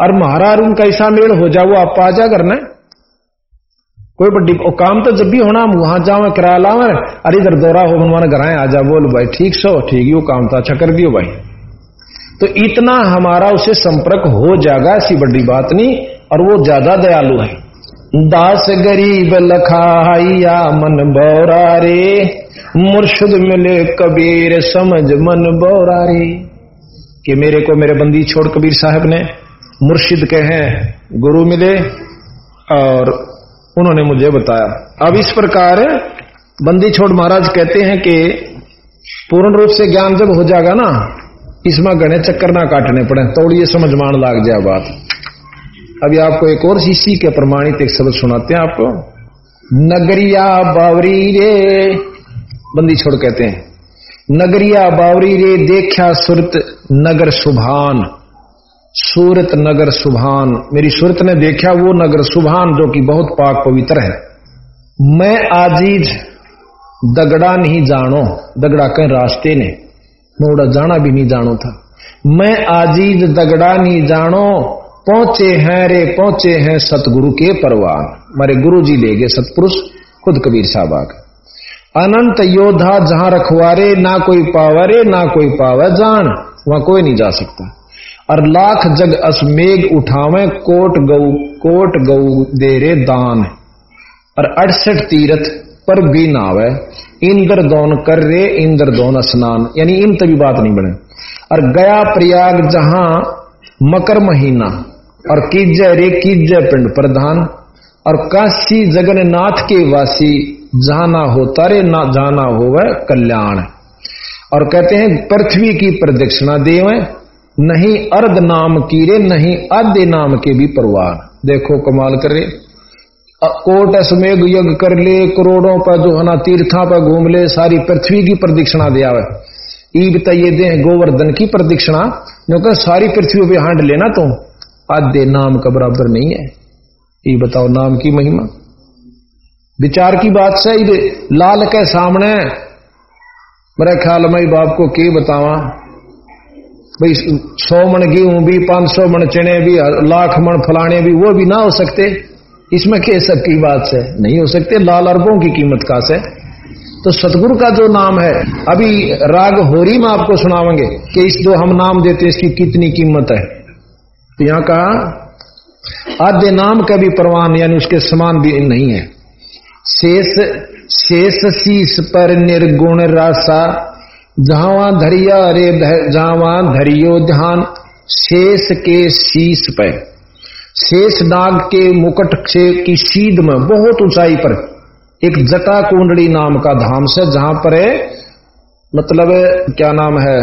और महाराज उनका ऐसा मेल हो जाओ आप आ जा करना। कोई बड़ी काम तो जब भी होना, हम वहाँ जाओ किराया लावे, अरे इधर दौरा हो बनवाना घर आ जा, बोल भाई, ठीक सो, ठीक वो काम तो अच्छा कर दियो भाई। तो इतना हमारा उसे संपर्क हो जाएगा, ऐसी बड़ी बात नहीं, और वो ज़्यादा दयालु है। दास गरीब लखाइया मन बौरा रे, मुर्शद मिले कबीर समझ मन बौरा रे। कि मेरे को मेरे बंदी छोड़ कबीर साहब ने मुर्शिद कहे, गुरु मिले, और उन्होंने मुझे बताया। अब इस प्रकार बंदी छोड़ महाराज कहते हैं कि पूर्ण रूप से ज्ञान जब हो जाएगा ना, इसमें गणे चक्कर ना काटने पड़े। तोड़िए समझ मान लाग जाए बात। अभी आपको एक और इसी के प्रमाणित एक शब्द सुनाते हैं आपको। नगरिया बावरी रे, बंदी छोड़ कहते हैं। नगरिया बावरी रे, देखा सुरत नगर सुभान। सूरत नगर सुभान। मेरी सूरत ने देखा वो नगर सुभान जो कि बहुत पाक पवित्र है। मैं आजीज दगड़ा नहीं जानो दगड़ा कहीं रास्ते ने। मोड़ा जाना भी नहीं जानो था। मैं आजीज दगड़ा नहीं जानो पहुँचे हैं रे, पहुँचे हैं सतगुरु के परवान। मारे गुरु जी ले गए सतपुरुष, खुद कबीर साहब आ अनंत योद्धा जहाँ रखवारे, ना कोई पावरे, ना कोई पावर जान वहाँ कोई नहीं जा सकता। और लाख जग असमेघ उठावे, कोट गऊ कोट गऊ दे रे दान। और अड़सठ तीरथ पर भी नावे, इंद्र दौन कर रे, इंद्र दौन स्नान। यानी इन तभी बात नहीं बने। और गया प्रयाग जहाँ मकर महीना, और कीजय रे, कीजय पिंड प्रधान। और काशी जगन्नाथ के वासी, जाना होता रे, ना जाना हो वह कल्याण। और कहते हैं, पृथ्वी की प्रदक्षिणा देव नहीं अर्ध नाम कीरे, नहीं आद्य नाम के भी परवान देखो कमाल करे कोट असमेघ यज्ञ कर ले, करोड़ों पर जो है तीर्था पर घूम ले, सारी पृथ्वी की प्रदक्षिणा दिया ईब तो दे गोवर्धन की प्रदक्षिणा? जो सारी पृथ्वी पे हांड लेना तुम तो। आद्य नाम का बराबर नहीं है। ये बताओ, नाम की महिमा। विचार की बात सही, लाल के सामने। मेरे ख्याल में बाप को के बतावा? भाई, सौ मण गेहूँ भी, पाँच सौ मण चने भी, लाख मण फलाने भी, वो भी ना हो सकते। इसमें के सब की बात से? नहीं हो सकते, लाल अरबों की कीमत का से? तो सतगुरु का जो नाम है, अभी राग होरी में आपको सुनावेंगे कि इस जो हम नाम देते इसकी कितनी कीमत है। तो यहाँ कहा, आद्य नाम का भी प्रमाण, यानी उसके समान भी नहीं है। शेष शेष शीस पर निर्गुण रासा जहाँ धरिया अरे जहाँ धरियो ध्यान, शेष के शीश पर शेष नाग के मुकट से की सीध में बहुत ऊंचाई पर एक जटा कुंडली नाम का धाम से, जहाँ पर है मतलब क्या नाम है,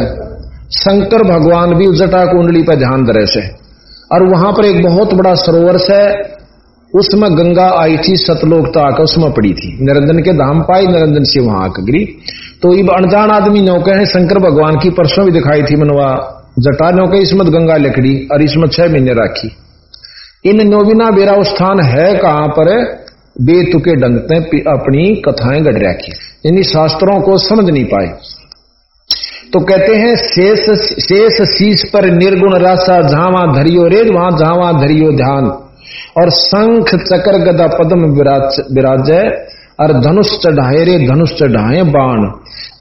शंकर भगवान भी जटा कुंडली पर ध्यान दरे से। और वहाँ पर एक बहुत बड़ा सरोवर है उसमें गंगा आई थी, सतलोक तो आकर उसमें पड़ी थी। निरंजन के धाम पाई, निरंजन से वहाँ आकर गिरी तो ये अनजान आदमी नौके हैं, शंकर भगवान की परसों भी दिखाई थी मनवा जटा नौके इसमत गंगा लकड़ी और इसमें छह महीने राखी। इन नोबिना बेरा स्थान है कहाँ पर? बेतुके डंगते अपनी कथाएँ गढ़ रखी। यानी शास्त्रों को समझ नहीं पाए। तो कहते हैं, शेष शेष शीश पर निर्गुण रासा, झावा धरियो रे वहाँ झावा धरियो ध्यान। और शंख चक्र गदा पद्म विराज और धनुष चढ़ाए रे, धनुष चढ़ाए बाण।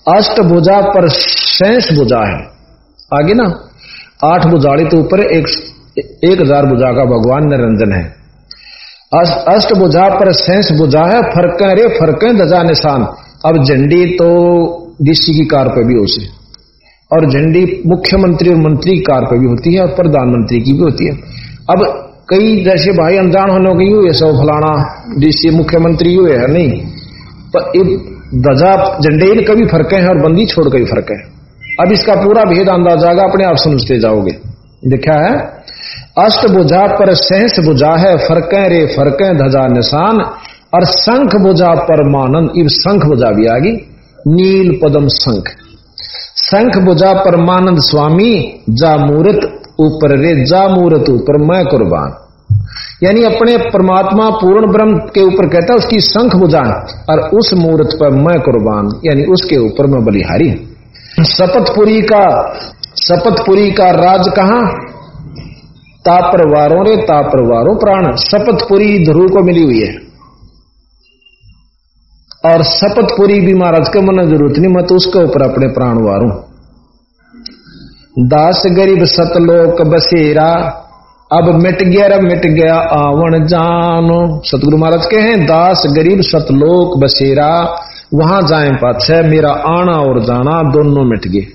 अष्ट भुजा पर शेष भुजा है। आगे ना? आठ भुजाड़ी तो ऊपर एक एक हज़ार भुजा का भगवान निरंजन है। अष्ट भुजा पर शेष भुजा है, फरक रे, फरक दजा निशान। अब झंडी तो डीसी की कार पे भी हो। से और झंडी मुख्यमंत्री और मंत्री कार पे भी होती है, और प्रधानमंत्री की भी होती है। अब कई जैसे भाई अनजान होने की हुए सब फलाना डीसी मुख्यमंत्री हुए है, नहीं। पर ध्वजा झंडे कभी फ़र्क है और बंदी छोड़ कभी फ़र्क है। अब इसका पूरा भेद अंदाज आएगा, अपने आप समझते जाओगे। देखा है? अष्ट बुझा पर सहस बुझा है, फरक रे, फरक ध्वजा निशान। और शंख बुझा पर परमानंद इब शंख बुझा भी आ गई नील पदम शंख। शंख बुझा परमानंद स्वामी, जा मूर्त ऊपर रे जा मूर्त ऊपर मैं कुर्बान। यानी अपने परमात्मा पूर्ण ब्रह्म के ऊपर कहता है, उसकी शंख बुझान, और उस मूर्त पर मैं कुर्बान, यानी उसके ऊपर मैं बलिहारी शपथपुरी का शपथपुरी का राज कहा? तापरवारों रे तापरवारों प्राण शपथपुरी ध्रुव को मिली हुई है। और शपथपुरी भी महाराज के मन ज़रूरत नहीं मत उसके ऊपर अपने प्राण वारू दास गरीब सतलोक बसेरा। अब मिट गया, रब मिट गया, आवन जानो। सतगुरु महाराज के हैं, दास गरीब सतलोक बसेरा। वहाँ जाए पाछे, मेरा आना और जाना दोनों मिट गए।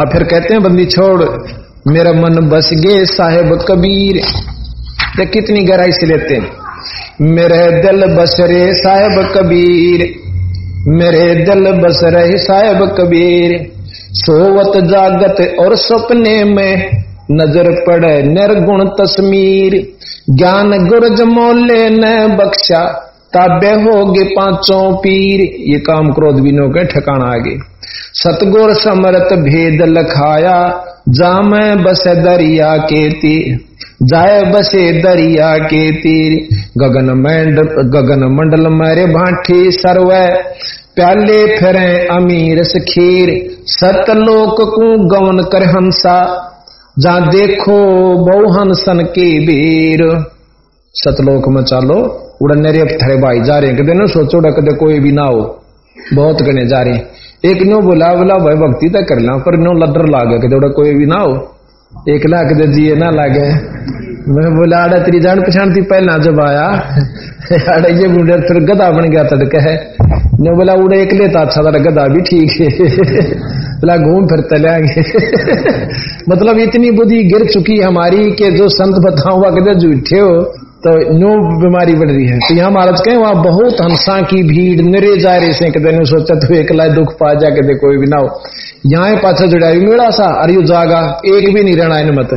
अब फिर कहते हैं, बंदी छोड़, मेरा मन बस गए साहेब कबीर। ये कितनी गहराई से लेते हैं? मेरे दिल बस रे साहेब कबीर। मेरे दिल बस रहे साहेब कबीर। सोवत जागत और सपने में नज़र पड़े निर्गुण तस्मीर ज्ञान गुरज मोले न बख्शा, ताबे होगे पाँचों पीर। ये काम क्रोध बिनो के ठिकाना आगे। सतगुर समरत भेद लखाया जाम बस दरिया के तीर, जाए बसे दरिया के तीर। गगन मंडल गगन मंडल मेरे भाठी सर्व, प्याले फिरे अमीर खीर सतलोक को गवन कर हंसा, जा देखो बहु हंसन के वीर सतलोक में चालो, उड़न थरे भाई जा रहे कदे न सोचो कदे कोई भी ना हो। बहुत गणे जा रहे एक नो बोला बोला, भाई, भक्ति तो कर ला, पर नो लडर लागे, कदे कोई भी ना हो। एक लाख दे जिए ना लागे। मैं बोला, आड़ा, तेरी जान पहचान थी पहला जब आया। आड़ा, ये बूढ़े फिर गधा बन गया तड़क है। ने बोला, उड़े, एक लेता अच्छा था गधा भी ठीक है। बोला, घूम फिर तलेंगे मतलब इतनी बुद्धि गिर चुकी हमारी कि जो संत हुआ कहते झूठे हो। तो नो बीमारी बढ़ रही है। तो यहाँ महाराज कहें, वहाँ बहुत हंसा की भीड़, निरे जा रहे से कहते सोचा तो एक लाए दुख पा जा कहते कोई भी ना हो यहाँ पाछा जुड़ा मेड़ा सा अरे यू जागा, एक भी नहीं रहना इन मत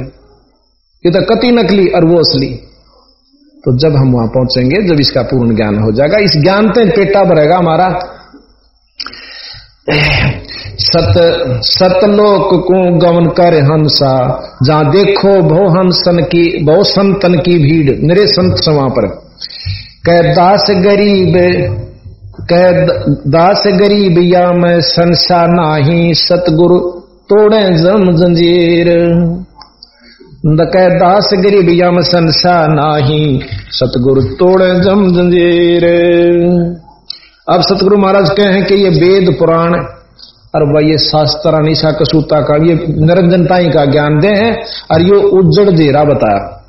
ये तो कति नकली और वो असली। तो जब हम वहाँ पहुँचेंगे, जब इसका पूर्ण ज्ञान हो जाएगा, इस ज्ञान से पेटा भरेगा हमारा। सत, सतलोक को गवन कर हंसा। जहाँ देखो बहु हंसन की बहु संतन की भीड़। मेरे संत सवा पर। कह दास गरीब, कह दास गरीब, या मैं संसा नाही, सतगुरु तोड़े जम जंजीर। कह दास गरीब यम संसा नाही, सतगुरु तोड़े जम जंजीर। अब सतगुरु महाराज कहे कि ये वेद पुराण और वह ये शास्त्र निशा कसूता का, ये निरंजनताई का ज्ञान दे है, और ये उज्जड़ जेरा बताया।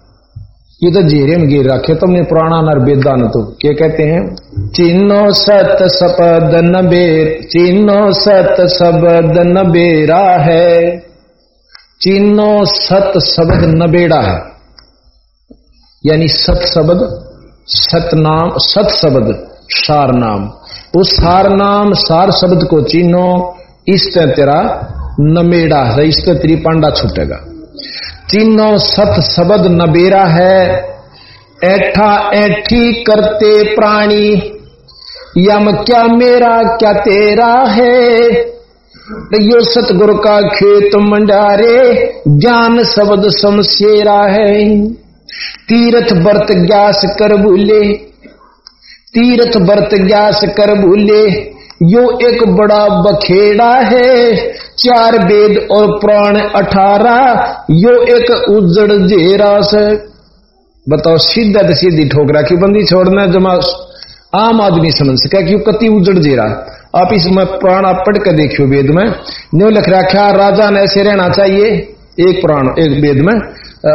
ये तो जेरे में गिर रखे, तुमने तो पुराना नर वेदान तो। क्या कहते हैं? चिन्हो सत सपद नबेर चिन्नो सत सबद नबेरा है। चिन्हो सत शब्द नबेड़ा है। यानी सत शब्द सत नाम, सत शब्द सार नाम। उस सार नाम, सार शब्द को चिन्हो इस तेरा नमेड़ा है इस तेरी पांडा छूटेगा। चिन्हो सत शब्द नबेरा है, ऐठा ऐठी करते प्राणी। यम क्या मेरा, क्या तेरा है? यो सतगुरु का खेत मंडारे, ज्ञान शब्द समसेरा है। तीर्थ वर्त ग्यास कर भूले, तीर्थ वर्त ग्यास कर भूले यो एक बड़ा बखेड़ा है, चार वेद और प्राण अठारह, यो एक उजड़ जेरा से। बताओ, सीधा तो सीधी ठोकरा की बंदी छोड़ना जमा? आम आदमी समझ सके क्यों कति उजड़ जेरा आप इसमें प्राण आप पढ़ कर देखियो वेद में। न्यू लिख रखा राजा ने ऐसे रहना चाहिए? एक प्राण, एक वेद में।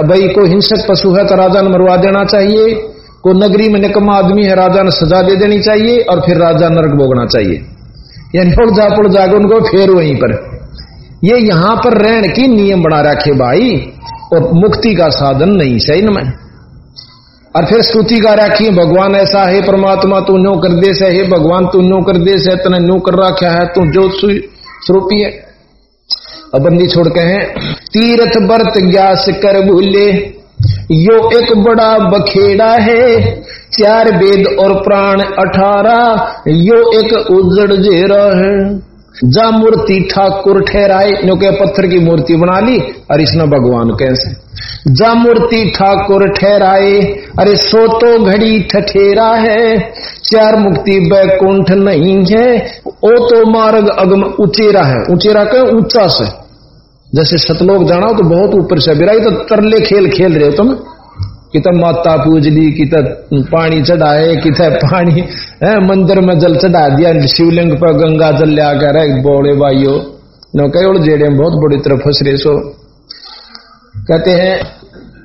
भाई, कोई हिंसक पशु है तो राजा ने मरवा देना चाहिए। को नगरी में निकम्मा आदमी है, राजा ने सजा दे देनी चाहिए और फिर राजा नरक भोगना चाहिए। यानी उड़ जा पुड़ जागे उनको फेर वहीं पर। ये यहाँ पर रहन की नियम बना रखे भाई, और मुक्ति का साधन नहीं सही न और फिर स्तुति का रखी, भगवान ऐसा है, परमात्मा तू नो कर दे से भगवान तू नो कर दे से तने नो कर रखा है, तू जो स्वरूपी है। अब बंदी छोड़ के हैं, तीर्थ बर्त ग्यास कर भूले। यो एक बड़ा बखेड़ा है, चार वेद और प्राण अठारह, यो एक उजड़ जेरा है। जा मूर्ति ठाकुर ठहराए नो के पत्थर की मूर्ति बना ली और इसने भगवान कैसे? जा मूर्ति ठाकुर ठहराए, अरे सो तो घड़ी ठठेरा है, चार मुक्ति बैकुंठ नहीं है, ओ तो मार्ग अगम उचेरा है। उचेरा के ऊँचा से। जैसे सतलोक जाना हो तो बहुत ऊपर से बिराई तो तरले खेल खेल रहे हो तुम। कि तब माता पूज ली कि पानी चढ़ाए कि पानी, है, मंदिर में जल चढ़ा दिया, शिवलिंग पर गंगा जल लिया कर भाइयों। नौ कई जेड़े बहुत बड़ी तरफ़ फसरे सो। कहते हैं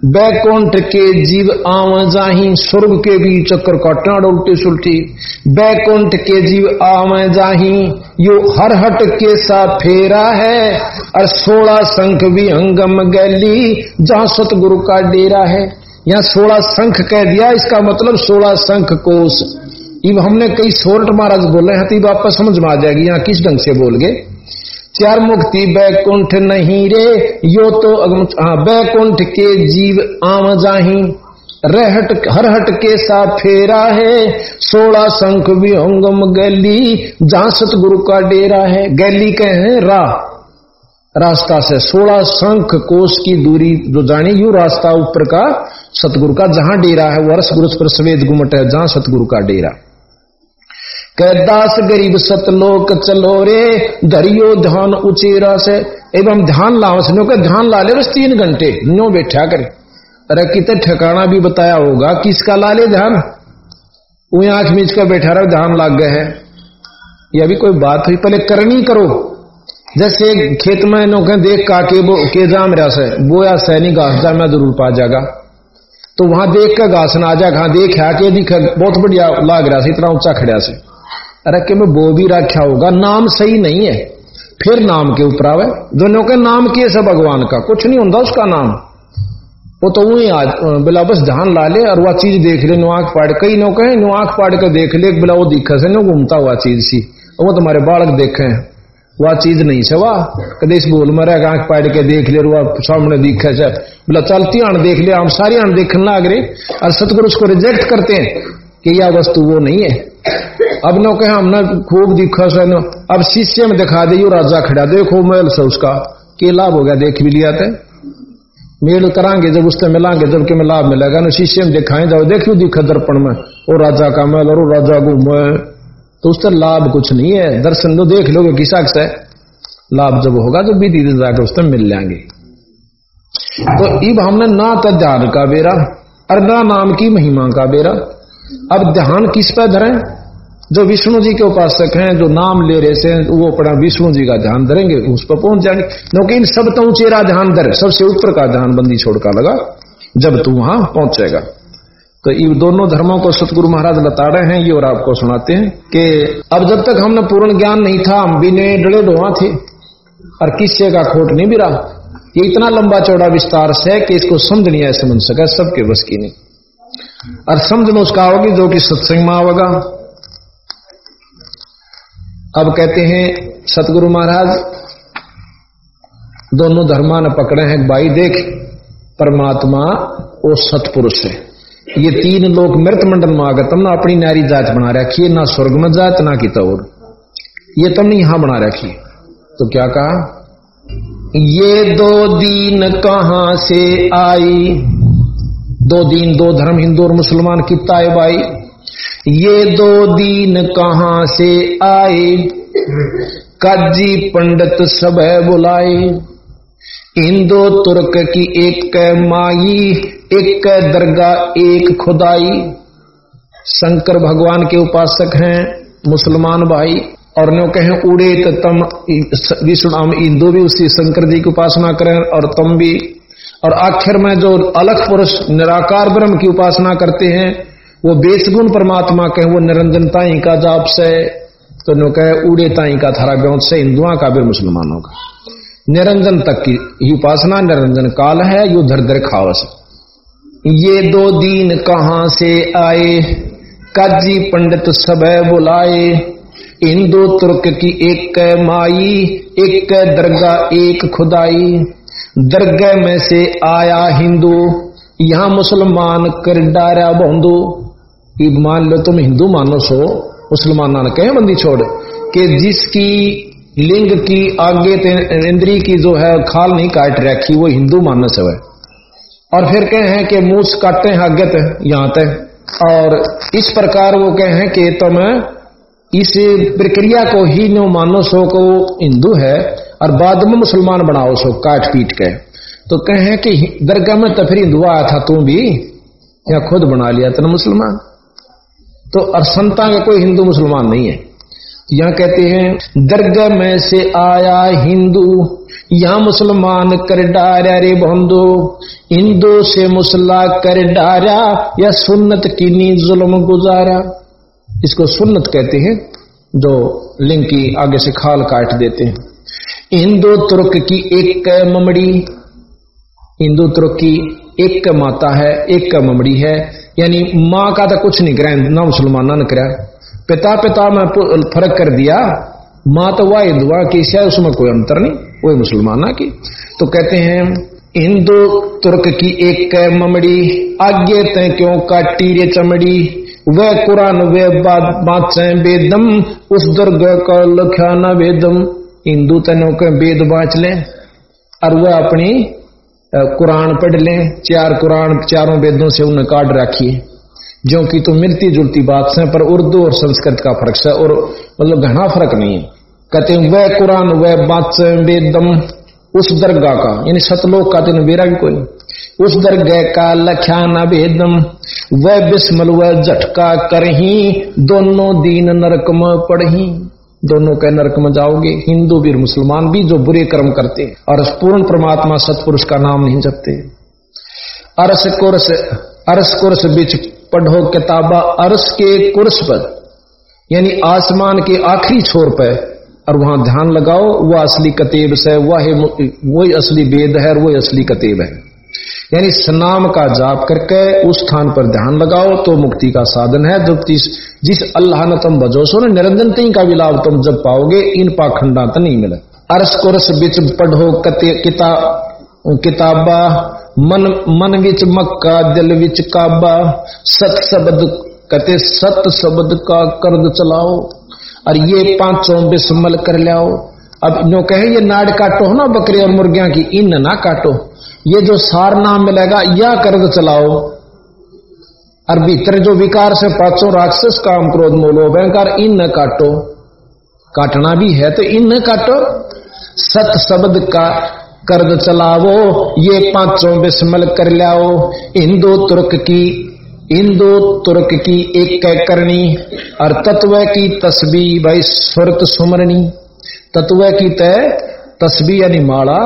बैकुंठ के जीव आव जाही स्वर्ग के भी चक्कर काटना उल्टी सुलटी बैकुंठ के जीव आव जाही, यो हर हट के सा फेरा है। और सोलह संख भी अंगम गैली, जहाँ सतगुरु का डेरा है। यहाँ सोलह संख कह दिया, इसका मतलब सोलह संख कोष इब हमने कई सोरठ महाराज बोले हैं तो आपको समझ में आ जाएगी, यहाँ किस ढंग से बोल गए? चार मुक्ति बैकुंठ नहीं रे, यो तो हाँ बैकुंठ के जीव आम जाही। रहट, हर हट के सा फेरा है सोलह शंख विहंगम गैली, जहाँ सतगुरु का डेरा है। गैली के हैं राह रास्ता से सोलह शंख कोष की दूरी, जो जानी यू रास्ता ऊपर का सतगुरु का जहाँ डेरा है वर्ष गुरु पर सवेद गुमट है, जहाँ सतगुरु का डेरा। कैदास गरीब सतलोक चलो रे धरियो ध्यान उचेरा से। एवं ध्यान लाओ सुनो के ध्यान ला ले बस तीन घंटे नो बैठा करे। अरे कितने ठिकाना भी बताया होगा, किसका ला ले ध्यान? वो आँख मीच कर बैठा रहा, ध्यान लाग गए है। यह भी कोई बात हुई, पहले करनी करो। जैसे खेत में नो के देख का के वो के जाम रहा से बोया सैनी घास जा, मैं ज़रूर पा जाएगा तो वहाँ देख कर घास ना आ जा कहा, देख के दिख, बहुत बढ़िया लाग रहा से, इतना ऊँचा खड़ा से। रखे में वो भी रखा होगा। नाम सही नहीं है। फिर नाम के ऊपर आवे। दोनों के नाम किए से भगवान का। कुछ नहीं होता उसका नाम। वो तो वही आज बिला, बस ध्यान ला ले। और वह चीज़ देख ले नो आँख पाड़ कई नो कहे नो आँख पाड़ के देख ले। बिला, वो दिखा से नो घूमता हुआ चीज़ सी। वो तुम्हारे बालक देखे हैं। वह चीज़ नहीं से वाह। कदे इस बोल में रह आँख पाड़ के देख ले वह सामने दिखे से। बोला चलती आण देख ले। हम सारी आण देखने लग रहे। और सतगुरु उसको रिजेक्ट करते हैं कि यह वस्तु वो नहीं है। अब नो कहे हमने खूब दिखा से अब शिष्य में दिखा दे राजा खड़ा। देखो मेल से उसका के लाभ हो गया, देख भी लिया थे। मेल करांगे जब, उससे मिलांगे जब के में लाभ मिलेगा। ना शिष्य में दिखाए, जाओ देखियो दिखा दर्पण में। वो राजा का मेल और राजा को मैं। तो उससे लाभ कुछ नहीं है। दर्शन तो देख लोगे किसा से। लाभ जब होगा तो विधि जाकर उससे मिल जाएँगे। तो इब हमने ना तो ध्यान का बेरा, और ना नाम की महिमा का बेरा। अब ध्यान किस पर धरें? जो विष्णु जी के उपासक हैं, जो नाम ले रहे से वो अपना विष्णु जी का ध्यान धरेंगे, उस पर पहुँच जाएँगे। क्योंकि इन सब तो ऊंचेरा ध्यान धर, सबसे ऊपर का ध्यान बंदी छोड़ का लगा, जब तू वहाँ पहुंचेगा। तो इन दोनों धर्मों को सतगुरु महाराज बता रहे हैं, ये और आपको सुनाते हैं कि अब जब तक हमने पूर्ण ज्ञान नहीं था, हम बिने डले डोहा थे, और किस्से का खोट नहीं रहा ये इतना लंबा चौड़ा विस्तार से कि इसको समझ नहीं आए समझ सका सबके बस की नहीं। और समझ में उसका होगी जो कि सत्संग में आवेगा अब कहते हैं, सतगुरु महाराज, दोनों धर्मा ने पकड़े हैं भाई देख, परमात्मा और सतपुरुष है। ये तीन लोग मृत मंडल में आगे तुमने अपनी नारी जात बना रखी है, ना स्वर्ग में जात, ना की तौर। ये तुमने यहाँ बना रखी तो क्या कहा? ये दो दीन कहाँ से आई? दो दीन, दो धर्म, हिंदू और मुसलमान कितना है भाई ये दो दीन कहाँ से आए? काजी पंडित सब बुलाए। हिंदू तुर्क की एक माई, एक दरगाह एक खुदाई। शंकर भगवान के उपासक हैं मुसलमान भाई। और नो कहें, उड़े तो तम विष्णु हिंदू भी उसी शंकर जी की उपासना करें और तुम भी। और आखिर में जो अलग पुरुष निराकार ब्रह्म की उपासना करते हैं वो बेसगुण परमात्मा कहें वो निरंजन ताई का जाप से तो नो कहे, उड़े ताई का थारा ग्रंथ से हिंदुआ का भी मुसलमानों का निरंजन तक की ही उपासना निरंजन काल है, यू धर धर खावस। ये दो दीन कहाँ से आए? काजी पंडित सब बुलाए। हिंदू तुर्क की एक माई, एक दरगाह एक खुदाई। दरगाह में से आया हिंदू, यहाँ मुसलमान कर डारा बंदू मान लो, तुम हिंदू मानो सो मुसलमान ने कहे बंदी छोड़, के जिसकी लिंग की आगे इंद्री की जो है, खाल नहीं काट रखी, वो हिंदू मानस है। और फिर कहे हैं कि मूस काटते हैं, आगे तक यहाँ तक और इस प्रकार वो कहे हैं कि तुम इस प्रक्रिया को ही नो मानो सो को हिंदू है, और बाद में मुसलमान बनाओ सो काट पीट के। तो कहे कि दरगाह में तो फिर हिंदू आया था, तू भी, या खुद बना लिया तेना मुसलमान। तो और संता का कोई हिंदू मुसलमान नहीं है। यहाँ कहते हैं दर्ग में से आया हिंदू, यहाँ मुसलमान कर डारा रे बंधु, हिंदू से मुसला कर डारा, या सुन्नत की नी जुल्म गुजारा। इसको सुन्नत कहते हैं, जो लिंग की आगे से खाल काट देते हैं। हिंदू तुर्क की एक ममड़ी, हिंदू तुर्क की एक माता है, एक ममड़ी है यानी माँ का तो कुछ नहीं करें, ना मुसलमान, ने करा पिता पिता में फ़र्क कर दिया, माँ तो वह हिंदुआ की है उसमें कोई अंतर नहीं, वही मुसलमाना की। तो कहते हैं, हिंदू तुर्क की एक ममड़ी, आगे तय क्यों काटी रे चमड़ी? वह कुरान वे बात वेदम उस दुर्ग का लख्या न वेदम हिंदू तनों के वेद बाँच लें, और वह अपनी कुरान पढ़ लें, चार कुरान चारों वेदों से उन्हें काट रखिए। जो कि तो मिलती जुलती बात से पर उर्दू और संस्कृत का फ़र्क है और मतलब घना फ़र्क नहीं है। कहते हैं, वह कुरान, वह बात वेदम, उस दरगाह का, यानी सतलोक का तीन बेरा भी कोई। उस दरगाह का लख्याना वेदम, वह बिस्मल, वह झटका कर ही दोनों दीन नरक में पढ़ी दोनों के नरक में जाओगे। हिंदू भी मुसलमान भी जो बुरे कर्म करते और पूर्ण परमात्मा सतपुरुष का नाम नहीं जपते। अरस कुरस अरस कुरस बीच पढ़ो किताबा, अरस के कुरस पर, यानी आसमान के आखिरी छोर पर, और वहाँ ध्यान लगाओ, वह असली कतेब से, वह वही असली वेद है और वही असली कतेब है। यानी स्नाम का जाप करके उस स्थान पर ध्यान लगाओ तो मुक्ति का साधन है। जब जिस अल्लाह ने तुम बजो सो निरंजन तीन का भी लाभ तुम जब पाओगे, इन पाखंडा तो नहीं मिले। अरस कुरस बिच पढ़ो, किता किताबा, मन मन विच मक्का, दिल विच काबा, सत शब्द, कते सत शब्द का कर्द चलाओ, और ये पाँचों बिस्मल कर लियाओ। अब नो कहे, ये नाड़ काटो ना बकरी और मुर्गिया की, इन ना काटो। ये जो सार नाम मिलेगा, या कर्ज चलाओ। और भीतर जो विकार से पाँचों राक्षस काम क्रोध मोलो भयंकर इन न काटो। काटना भी है तो इन न काटो। सत शब्द का कर्ज चलावो ये पाँचों बिस्मल कर लाओ हिंदू तुर्क की इंदो तुर्क की एक करनी, और तत्व की तस्बी भाई स्वरत सुमरणी तत्व की तय तस्बी यानी माला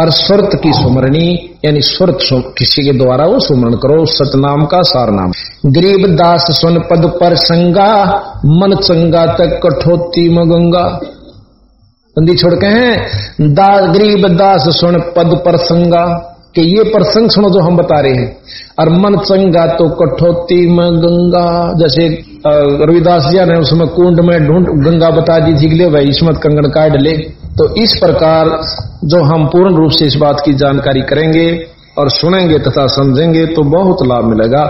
और स्वर्त की सुमरणी यानी स्वर्त किसी के द्वारा वो सुमरण करो, सतनाम का सार नाम गरीब दास सुन पद पर संगा, मन चंगा तक कठोती म गंगा। बंदी छोड़ के हैं, दा, गरीब दास सुन पद पर संगा, कि ये प्रसंग सुनो जो हम बता रहे हैं। और मन चंगा तो कठोती में गंगा। जैसे रविदास जी ने उसमें कुंड में ढूंढ, गंगा बता दी थी ले भाई इसमत कंगन काट ले। तो इस प्रकार जो हम पूर्ण रूप से इस बात की जानकारी करेंगे और सुनेंगे तथा समझेंगे तो बहुत लाभ मिलेगा।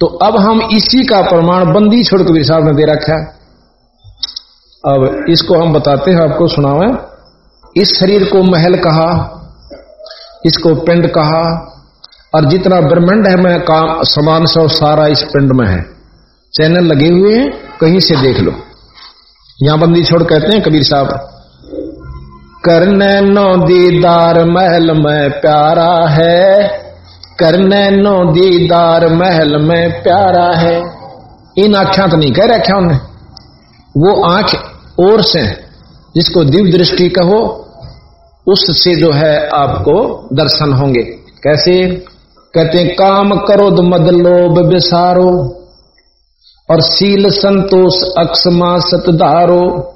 तो अब हम इसी का प्रमाण बंदी छोड़ कबीर साहब ने दे रखा है। अब इसको हम बताते हैं, आपको सुनावे। इस शरीर को महल कहा, इसको पिंड कहा, और जितना ब्रह्मांड है, मैं काम समान सब सारा इस पिंड में है। चैनल लगे हुए हैं, कहीं से देख लो। यहाँ बंदी छोड़ कहते हैं, कबीर साहब। करने नो दीदार महल में प्यारा है। करने नो दीदार महल में प्यारा है। इन आख्या तो नहीं कह रखा उन्हें वो आँख और से जिसको दिव्य दृष्टि कहो, उससे जो है आपको दर्शन होंगे। कैसे? कहते काम करो तो मद लोभ बिसारो, और सील संतोष अक्षमा सतधारो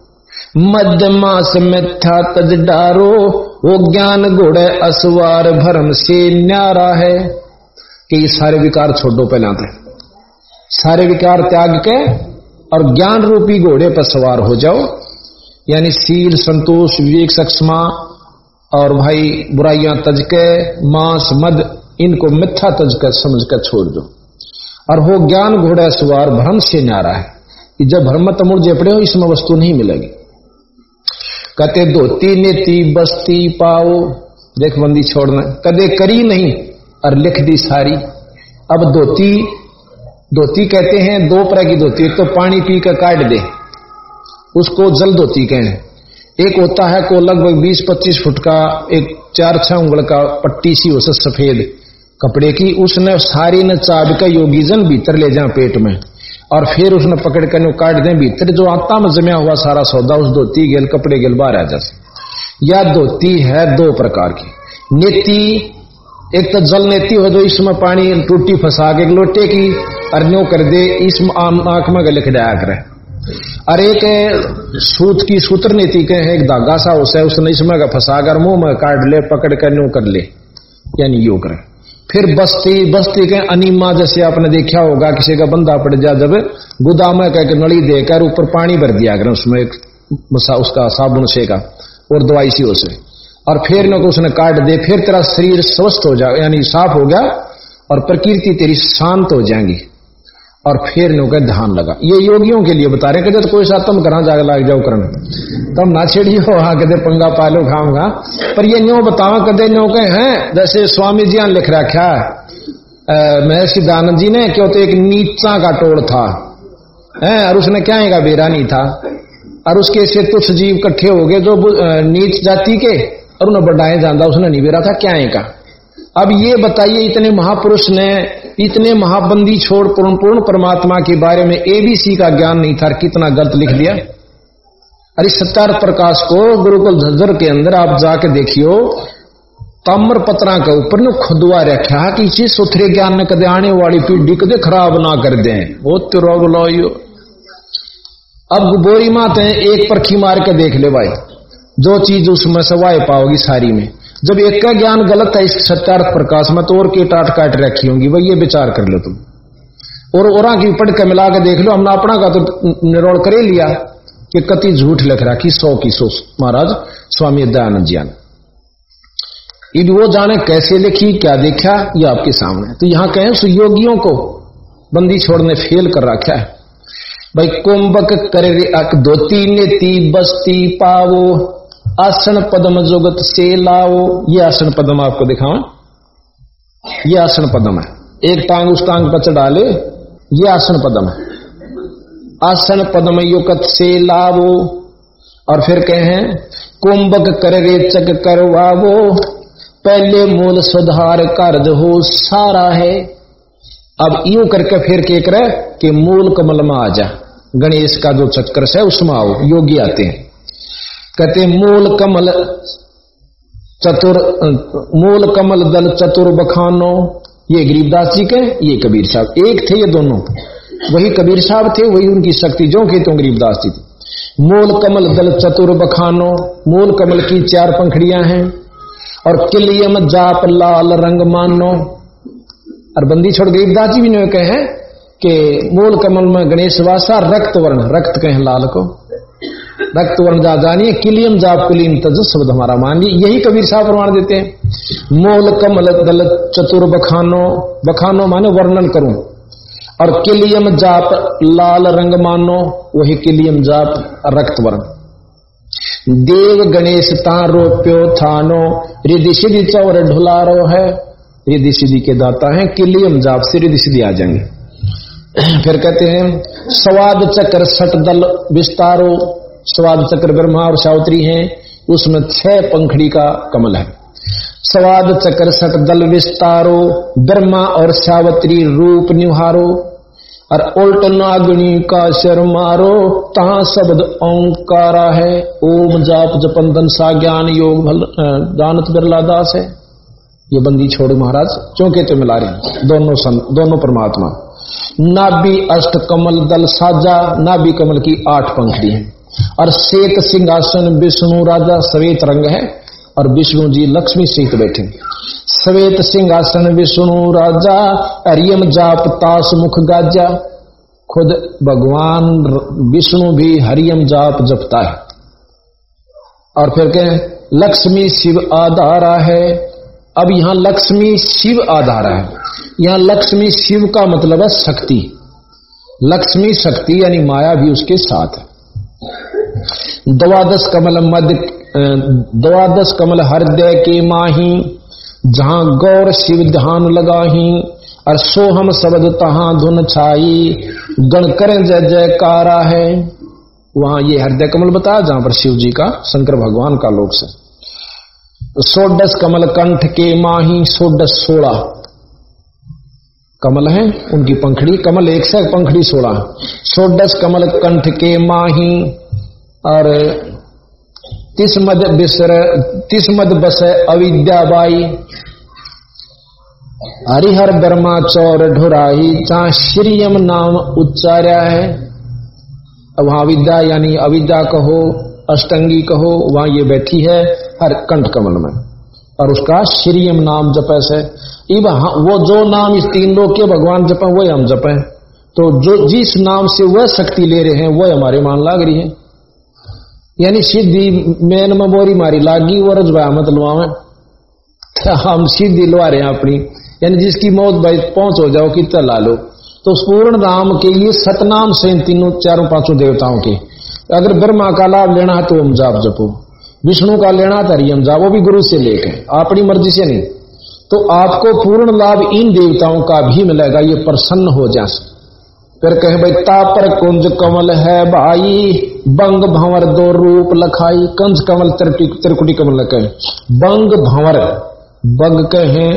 मध्य मास मिथ्या तज डारो वो ज्ञान घोड़े असवार भरम से न्यारा है। कि ये सारे विकार छोड़ो पहले आते सारे विकार त्याग के और ज्ञान रूपी घोड़े पर सवार हो जाओ। यानी सील संतोष, विवेक, सक्षमा और भाई बुराइयाँ तज के, मांस, मद, इनको मिथ्या तज कर समझ कर छोड़ दो। और वो ज्ञान घोड़ा सवार भ्रम से न्यारा है। कि जब भ्रम मत मुड़ पड़े हो, इसमें वस्तु नहीं मिलेगी। कहते धोती नेती बस्ती पाओ। देख बंदी छोड़ना। कदे करी नहीं और लिख दी सारी। अब धोती धोती कहते हैं, दो तरह की धोती एक तो पानी पी कर काट दे, उसको जल धोती कहें एक होता है को लगभग 20-25 फुट का, एक चार छह उंगल का पट्टी सी हो सफ़ेद कपड़े की, उसने सारी न चाब का योगी जन भीतर ले जा पेट में। और फिर उसने पकड़ कर काट दें भीतर। जो आत्मा में जमया हुआ सारा सौदा, उस धोती, गेल कपड़े, गेल बाहर आ जाए या धोती है दो प्रकार की। नेति, एक तो जल नेति हो जो इसमें पानी, टूटी फंसा के लोटे की, और न्यो कर दे इस आँख में गले खड़ाया करे और एक सूत की सूत्र नीति के है एक धागा सा उसे उसने इसमें फंसा कर मुँह में काट ले, पकड़ कर न्यो कर ले। यानी यो करे फिर बस्ती बस्ती के अनिमा जैसे आपने देखा होगा, किसी का बंदा पड़ जा जब गोदाम कहकर नली देकर ऊपर पानी भर दिया कर, उसमें एक उसका साबुन से का और दवाई सी उसे। और फिर न को उसने काट दे, फिर तेरा शरीर स्वस्थ हो जाए यानी साफ़ हो गया और प्रकृति तेरी शांत हो जाएँगी। और फिर नो के ध्यान लगा। ये योगियों के लिए बता रहे कहते कोई सा तुम करा जाग लाग जाओ करण। तब ना छेड़ियो हाँ कदे पंगा पा पालो खाऊँगा पर ये न्यो बताओ, कदे न्यो के हैं, जैसे स्वामी जी लिख रखा महर्षि दानंद जी ने क्यों तो एक नीचा का टोड़ था। है, और उसने क्या का बेरा नहीं था? और उसके से कुछ जीव इकट्ठे हो गए, जो नीच जाति के, और उन्हें बढ़ाए जाता, उसने नहीं बेरा था, क्या का? अब ये बताइए, इतने महापुरुष ने, इतने महाबंदी छोड़ पूर्ण पूर्ण परमात्मा के बारे में एबीसी का ज्ञान नहीं था कितना गलत लिख दिया। अरे सत्यार प्रकाश को गुरुकुल झज्जर के अंदर आप जाके देखियो ताम्र पत्रा के ऊपर ने खुदवा रखा कि इसी सुथरे ज्ञान ने कदे आने वाली पीढ़ी कदे खराब ना कर दे। वो लो अब बोरी मात एक परखी मार के देख ले भाई जो चीज़ उसमें सवाए पाओगी सारी में। जब एक का ज्ञान गलत है, इस सत्यार्थ प्रकाश में तो और के टाट काट रखी होंगी, वही ये विचार कर लो तुम। और और की पढ़ के मिला के देख लो, हमने अपना का तो निरोड़ करे लिया। कि कति झूठ लिख रखी, सौ की सौ, महाराज, स्वामी दयानंद जी ने वो जाने कैसे लिखी, क्या देखा, ये आपके सामने तो यहाँ कहें, सुयोगियों को बंदी छोड़ने फेल कर रखा है। भाई, कुंभक करे धोती नेती, बस्ती पावो। आसन पदम जोगत से लाओ। ये आसन पदम आपको दिखाओ ये आसन पदम है। एक टांग उस टांग पर चढ़ा ले। ये आसन पदम है। आसन पदम युगत से लावो और फिर कहे, कुंभक कर चक करवावो पहले मूल सुधार कार्य हो सारा है। अब यू करके फिर के करे कि मूल कमल में आ जा। गणेश का जो चक्कर है उसमें आओ। योगी आते हैं। कहते मूल कमल चतुर, मूल कमल दल चतुर बखानो। ये गरीबदास जी के, ये कबीर साहब। एक थे ये दोनों। वही कबीर साहब थे, वही उनकी शक्ति जो के तो गरीबदास जी थी। मूल कमल दल चतुर बखानो, मूल कमल की चार पंखड़ियाँ हैं। और किलियम जाप लाल रंग मानो। और बंदी छोड़ गरीबदास जी भी ने कहे कि मूल कमल में गणेश वासा, रक्त वर्ण, रक्त कहें लाल को। रक्त वर्ण जा जानिए किलियम जाप कुलीन तज शब्द हमारा मान ली यही कबीर साहब प्रमाण देते हैं मोल कमल दल चतुर बखानो बखानो माने वर्णन करूँ और किलियम जाप लाल रंग मानो वही किलियम जाप रक्त वर्ण देव गणेश ता रोप्यो थानो रिधि सिद्धि चौर ढुलारो है रिधि सिद्धि के दाता है किलियम जाप से रिधि सिद्धि आ जाएँगे फिर कहते हैं स्वाद चक्र सट दल विस्तारो स्वाद चक्र ब्रह्मा और सावित्री हैं उसमें छह पंखड़ी का कमल है। स्वाद चक्र सट दल विस्तारो ब्रह्मा और सावित्री रूप निहारो और उल्ट नागणी का शर मारो ता शब्द ओंकारा है। ओम जाप जपंदन सा ज्ञान योग जानत बिरला दास है। ये बंदी छोड़ महाराज चौके तो मिला रहे दोनों सं, दोनों परमात्मा। नाभि अष्ट कमल दल साजा नाभि कमल की आठ पंखड़ी है। और श्वेत सिंहासन विष्णु राजा श्वेत रंग है और विष्णु जी लक्ष्मी सहित बैठे। श्वेत सिंहासन विष्णु राजा, अरियम जाप तास मुख गाजा। खुद भगवान विष्णु भी हरियम जाप जपता है। और फिर कहें, लक्ष्मी शिव आधारा है। अब यहाँ लक्ष्मी शिव आधारा है। यहाँ लक्ष्मी शिव का मतलब है शक्ति। लक्ष्मी शक्ति यानी माया भी उसके साथ है। द्वादश कमल मध्य द्वादश कमल हृदय के माही, जहाँ गौर शिव ध्यान लगाही, और सोहम शब्द तहां धुन छाई। गण कर जय जयकारा है। वहाँ ये हृदय कमल बताया, जहाँ पर शिव जी का, शंकर भगवान का लोक से। सोडस कमल कंठ के माही, सोडस सोलह। कमल है, उनकी पंखड़ी, कमल एक से पंखड़ी सोलह। सोडस कमल कंठ के माही और तिस मद बस अविद्याबाई हरिहर बर्मा चौर ढुराई जहाँ श्रीयम नाम उच्चार्या है। वहाँ विद्या यानी अविद्या कहो, अष्टंगी कहो, वहाँ ये बैठी है हर कंठ कमल में। और उसका श्रीयम नाम जप है, वो जो नाम इस तीन लोग के भगवान जपे, वही हम जपे। तो जो जिस नाम से वह शक्ति ले रहे हैं, वह हमारे मान लाग रही है। यानी सीधी मैन में बोरी मारी, लागी वो रजबा मत लुआवे। हम सीधी लुआ रहे हैं अपनी। यानी जिसकी मौत भाई पहुँच हो जाओ, कि ला लो। तो पूर्ण नाम के लिए सतनाम से तीनों चारों पाँचों देवताओं के। अगर ब्रह्मा का लाभ लेना है तो हम जाप जपो। विष्णु का लेना था हम जाप। वो भी गुरु से लेके। अपनी मर्ज़ी से नहीं। तो आपको पूर्ण लाभ इन देवताओं का भी मिलेगा, ये प्रसन्न हो जा फिर कहे, भाई, तापर कुंज कमल है भाई, बंग भंवर दो रूप लखाई कंज कमल, त्रिकुटी कमल कहे बंग भंवर, बंग कहे,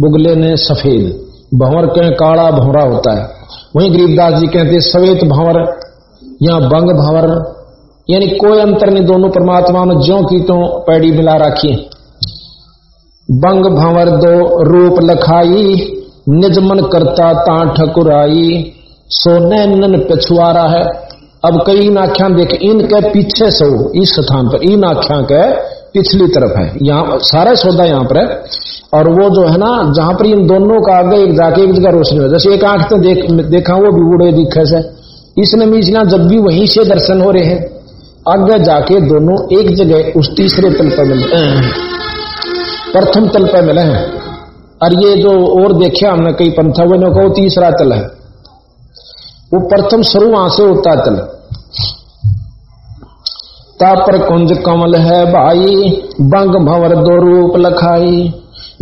बुगले ने सफ़ेद। भंवर कहे, काला भंवरा होता है। वहीं गरीबदास जी कहते, सवेत भंवर या बंग भंवर, यानी कोई अंतर नहीं, दोनों परमात्मा में ज्यो की तो पैड़ी मिला रखी बंग भंवर दो रूप लखाई निजमन करता ता ठकुराई सोने नन पिछुआरा है। अब कई इन आख्या देख, इनके पीछे से इस स्थान पर, इन आख्या के पिछली तरफ़ है। यहाँ, सारा सौदा यहाँ पर है। और वो जो है ना, जहाँ पर इन दोनों का आगे एक जाके एक जगह रोशनी हो, जैसे एक आँख तो देख, देखा वो भी बूढ़े दिखे से। इसने मीचना जब भी वहीं से दर्शन हो रहे हैं, आगे जाके दोनों एक जगह उस तीसरे तल पर मिले। प्रथम तल पर मिले हैं। और ये जो और देखे हमने, कई पंथा को तीसरा तल है। वो प्रथम शुरू वहाँ से होता तल तापर कुंज कमल है भाई, बंग भंवर दो रूप लखाई।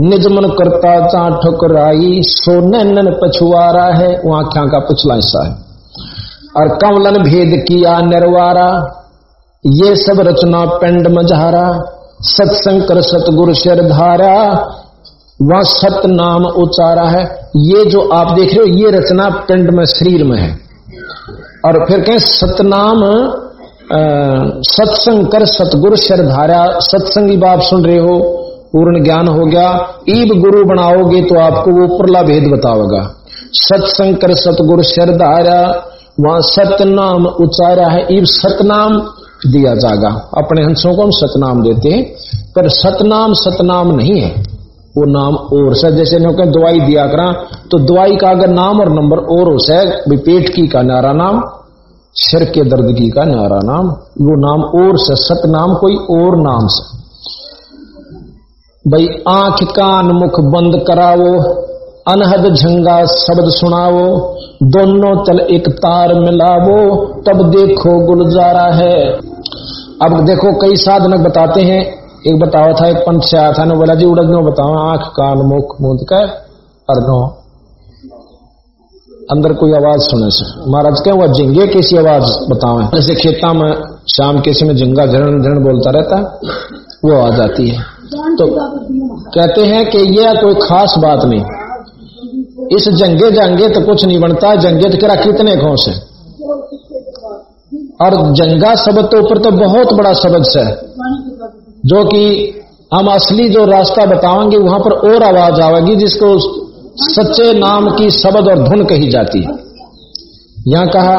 निजमन करता चा ठुकराई, सोने नन पछुआरा है वहाँ क्या का पिछला हिस्सा है। और कमलन भेद किया निर्वारा, ये सब रचना पेंड मझारा सत्संकर सतगुरु शर धारा वह सत नाम उचारा है। ये जो आप देख रहे हो, ये रचना पिंड में, शरीर में है। और फिर कहें, सतनाम सत्संग कर सतगुरु शरधारा सत्संग सत्संगी बाप सुन रहे हो, पूर्ण ज्ञान हो गया। ईब गुरु बनाओगे तो आपको वो पुरला भेद बताओगा। सत्संग कर सतगुरु शरधारा वहाँ सतनाम उचारा है। ईब सतनाम दिया जाएगा। अपने हंसों को हम सतनाम देते हैं। पर सतनाम सतनाम नहीं है। वो नाम और से जैसे कहें, दवाई दिया करा तो दवाई का अगर नाम और नंबर और हो पेट की का नारा नाम, सिर के दर्द की का नारा नाम, वो नाम और से सत नाम, कोई और नाम से भाई, आँख, कान, मुख बंद करावो, अनहद झंगा शब्द सुनावो, दोनों तल एक तार मिलावो, तब देखो गुलजारा है। अब देखो, कई साधनक बताते हैं एक बतावा था, एक पंथ से आया था, ना बोला, जी उड़नो बताओ आँख, कान, मुख मुँह का अर्नो अंदर कोई आवाज़ सुने से। महाराज क्या हुआ झिंगे कैसी आवाज़ बताओ जैसे खेता में, शाम के समय झिंगा झरण झरण बोलता रहता है वो आ जाती है। तो कहते हैं कि यह कोई खास बात नहीं। इस जंगे जंगे तो कुछ नहीं बनता, जंगे तो करा कितने घोष है और जंगा शब्द तो ऊपर तो बहुत बड़ा शब्द है। जो कि हम असली जो रास्ता बताएँगे, वहाँ पर और आवाज़ आवेगी जिसको सच्चे नाम की शब्द और धुन कही जाती है। यहाँ कहा,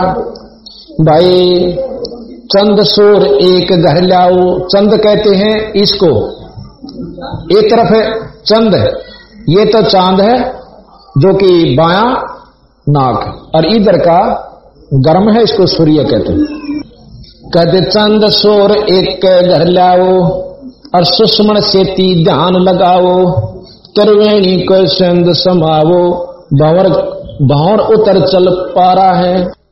भाई, चंद सोर एक गहलाओ चंद कहते हैं इसको। एक तरफ़ है चंद है ये तो चाँद है, जो कि बाया नाक और इधर का गर्म है, इसको सूर्य कहते हैं। कहते, चंद सोर एक लाओ और सुषमण से ध्यान लगाओ, त्रिवेणी को संद समावो भंवर भंवर उतर चल पा रहा है।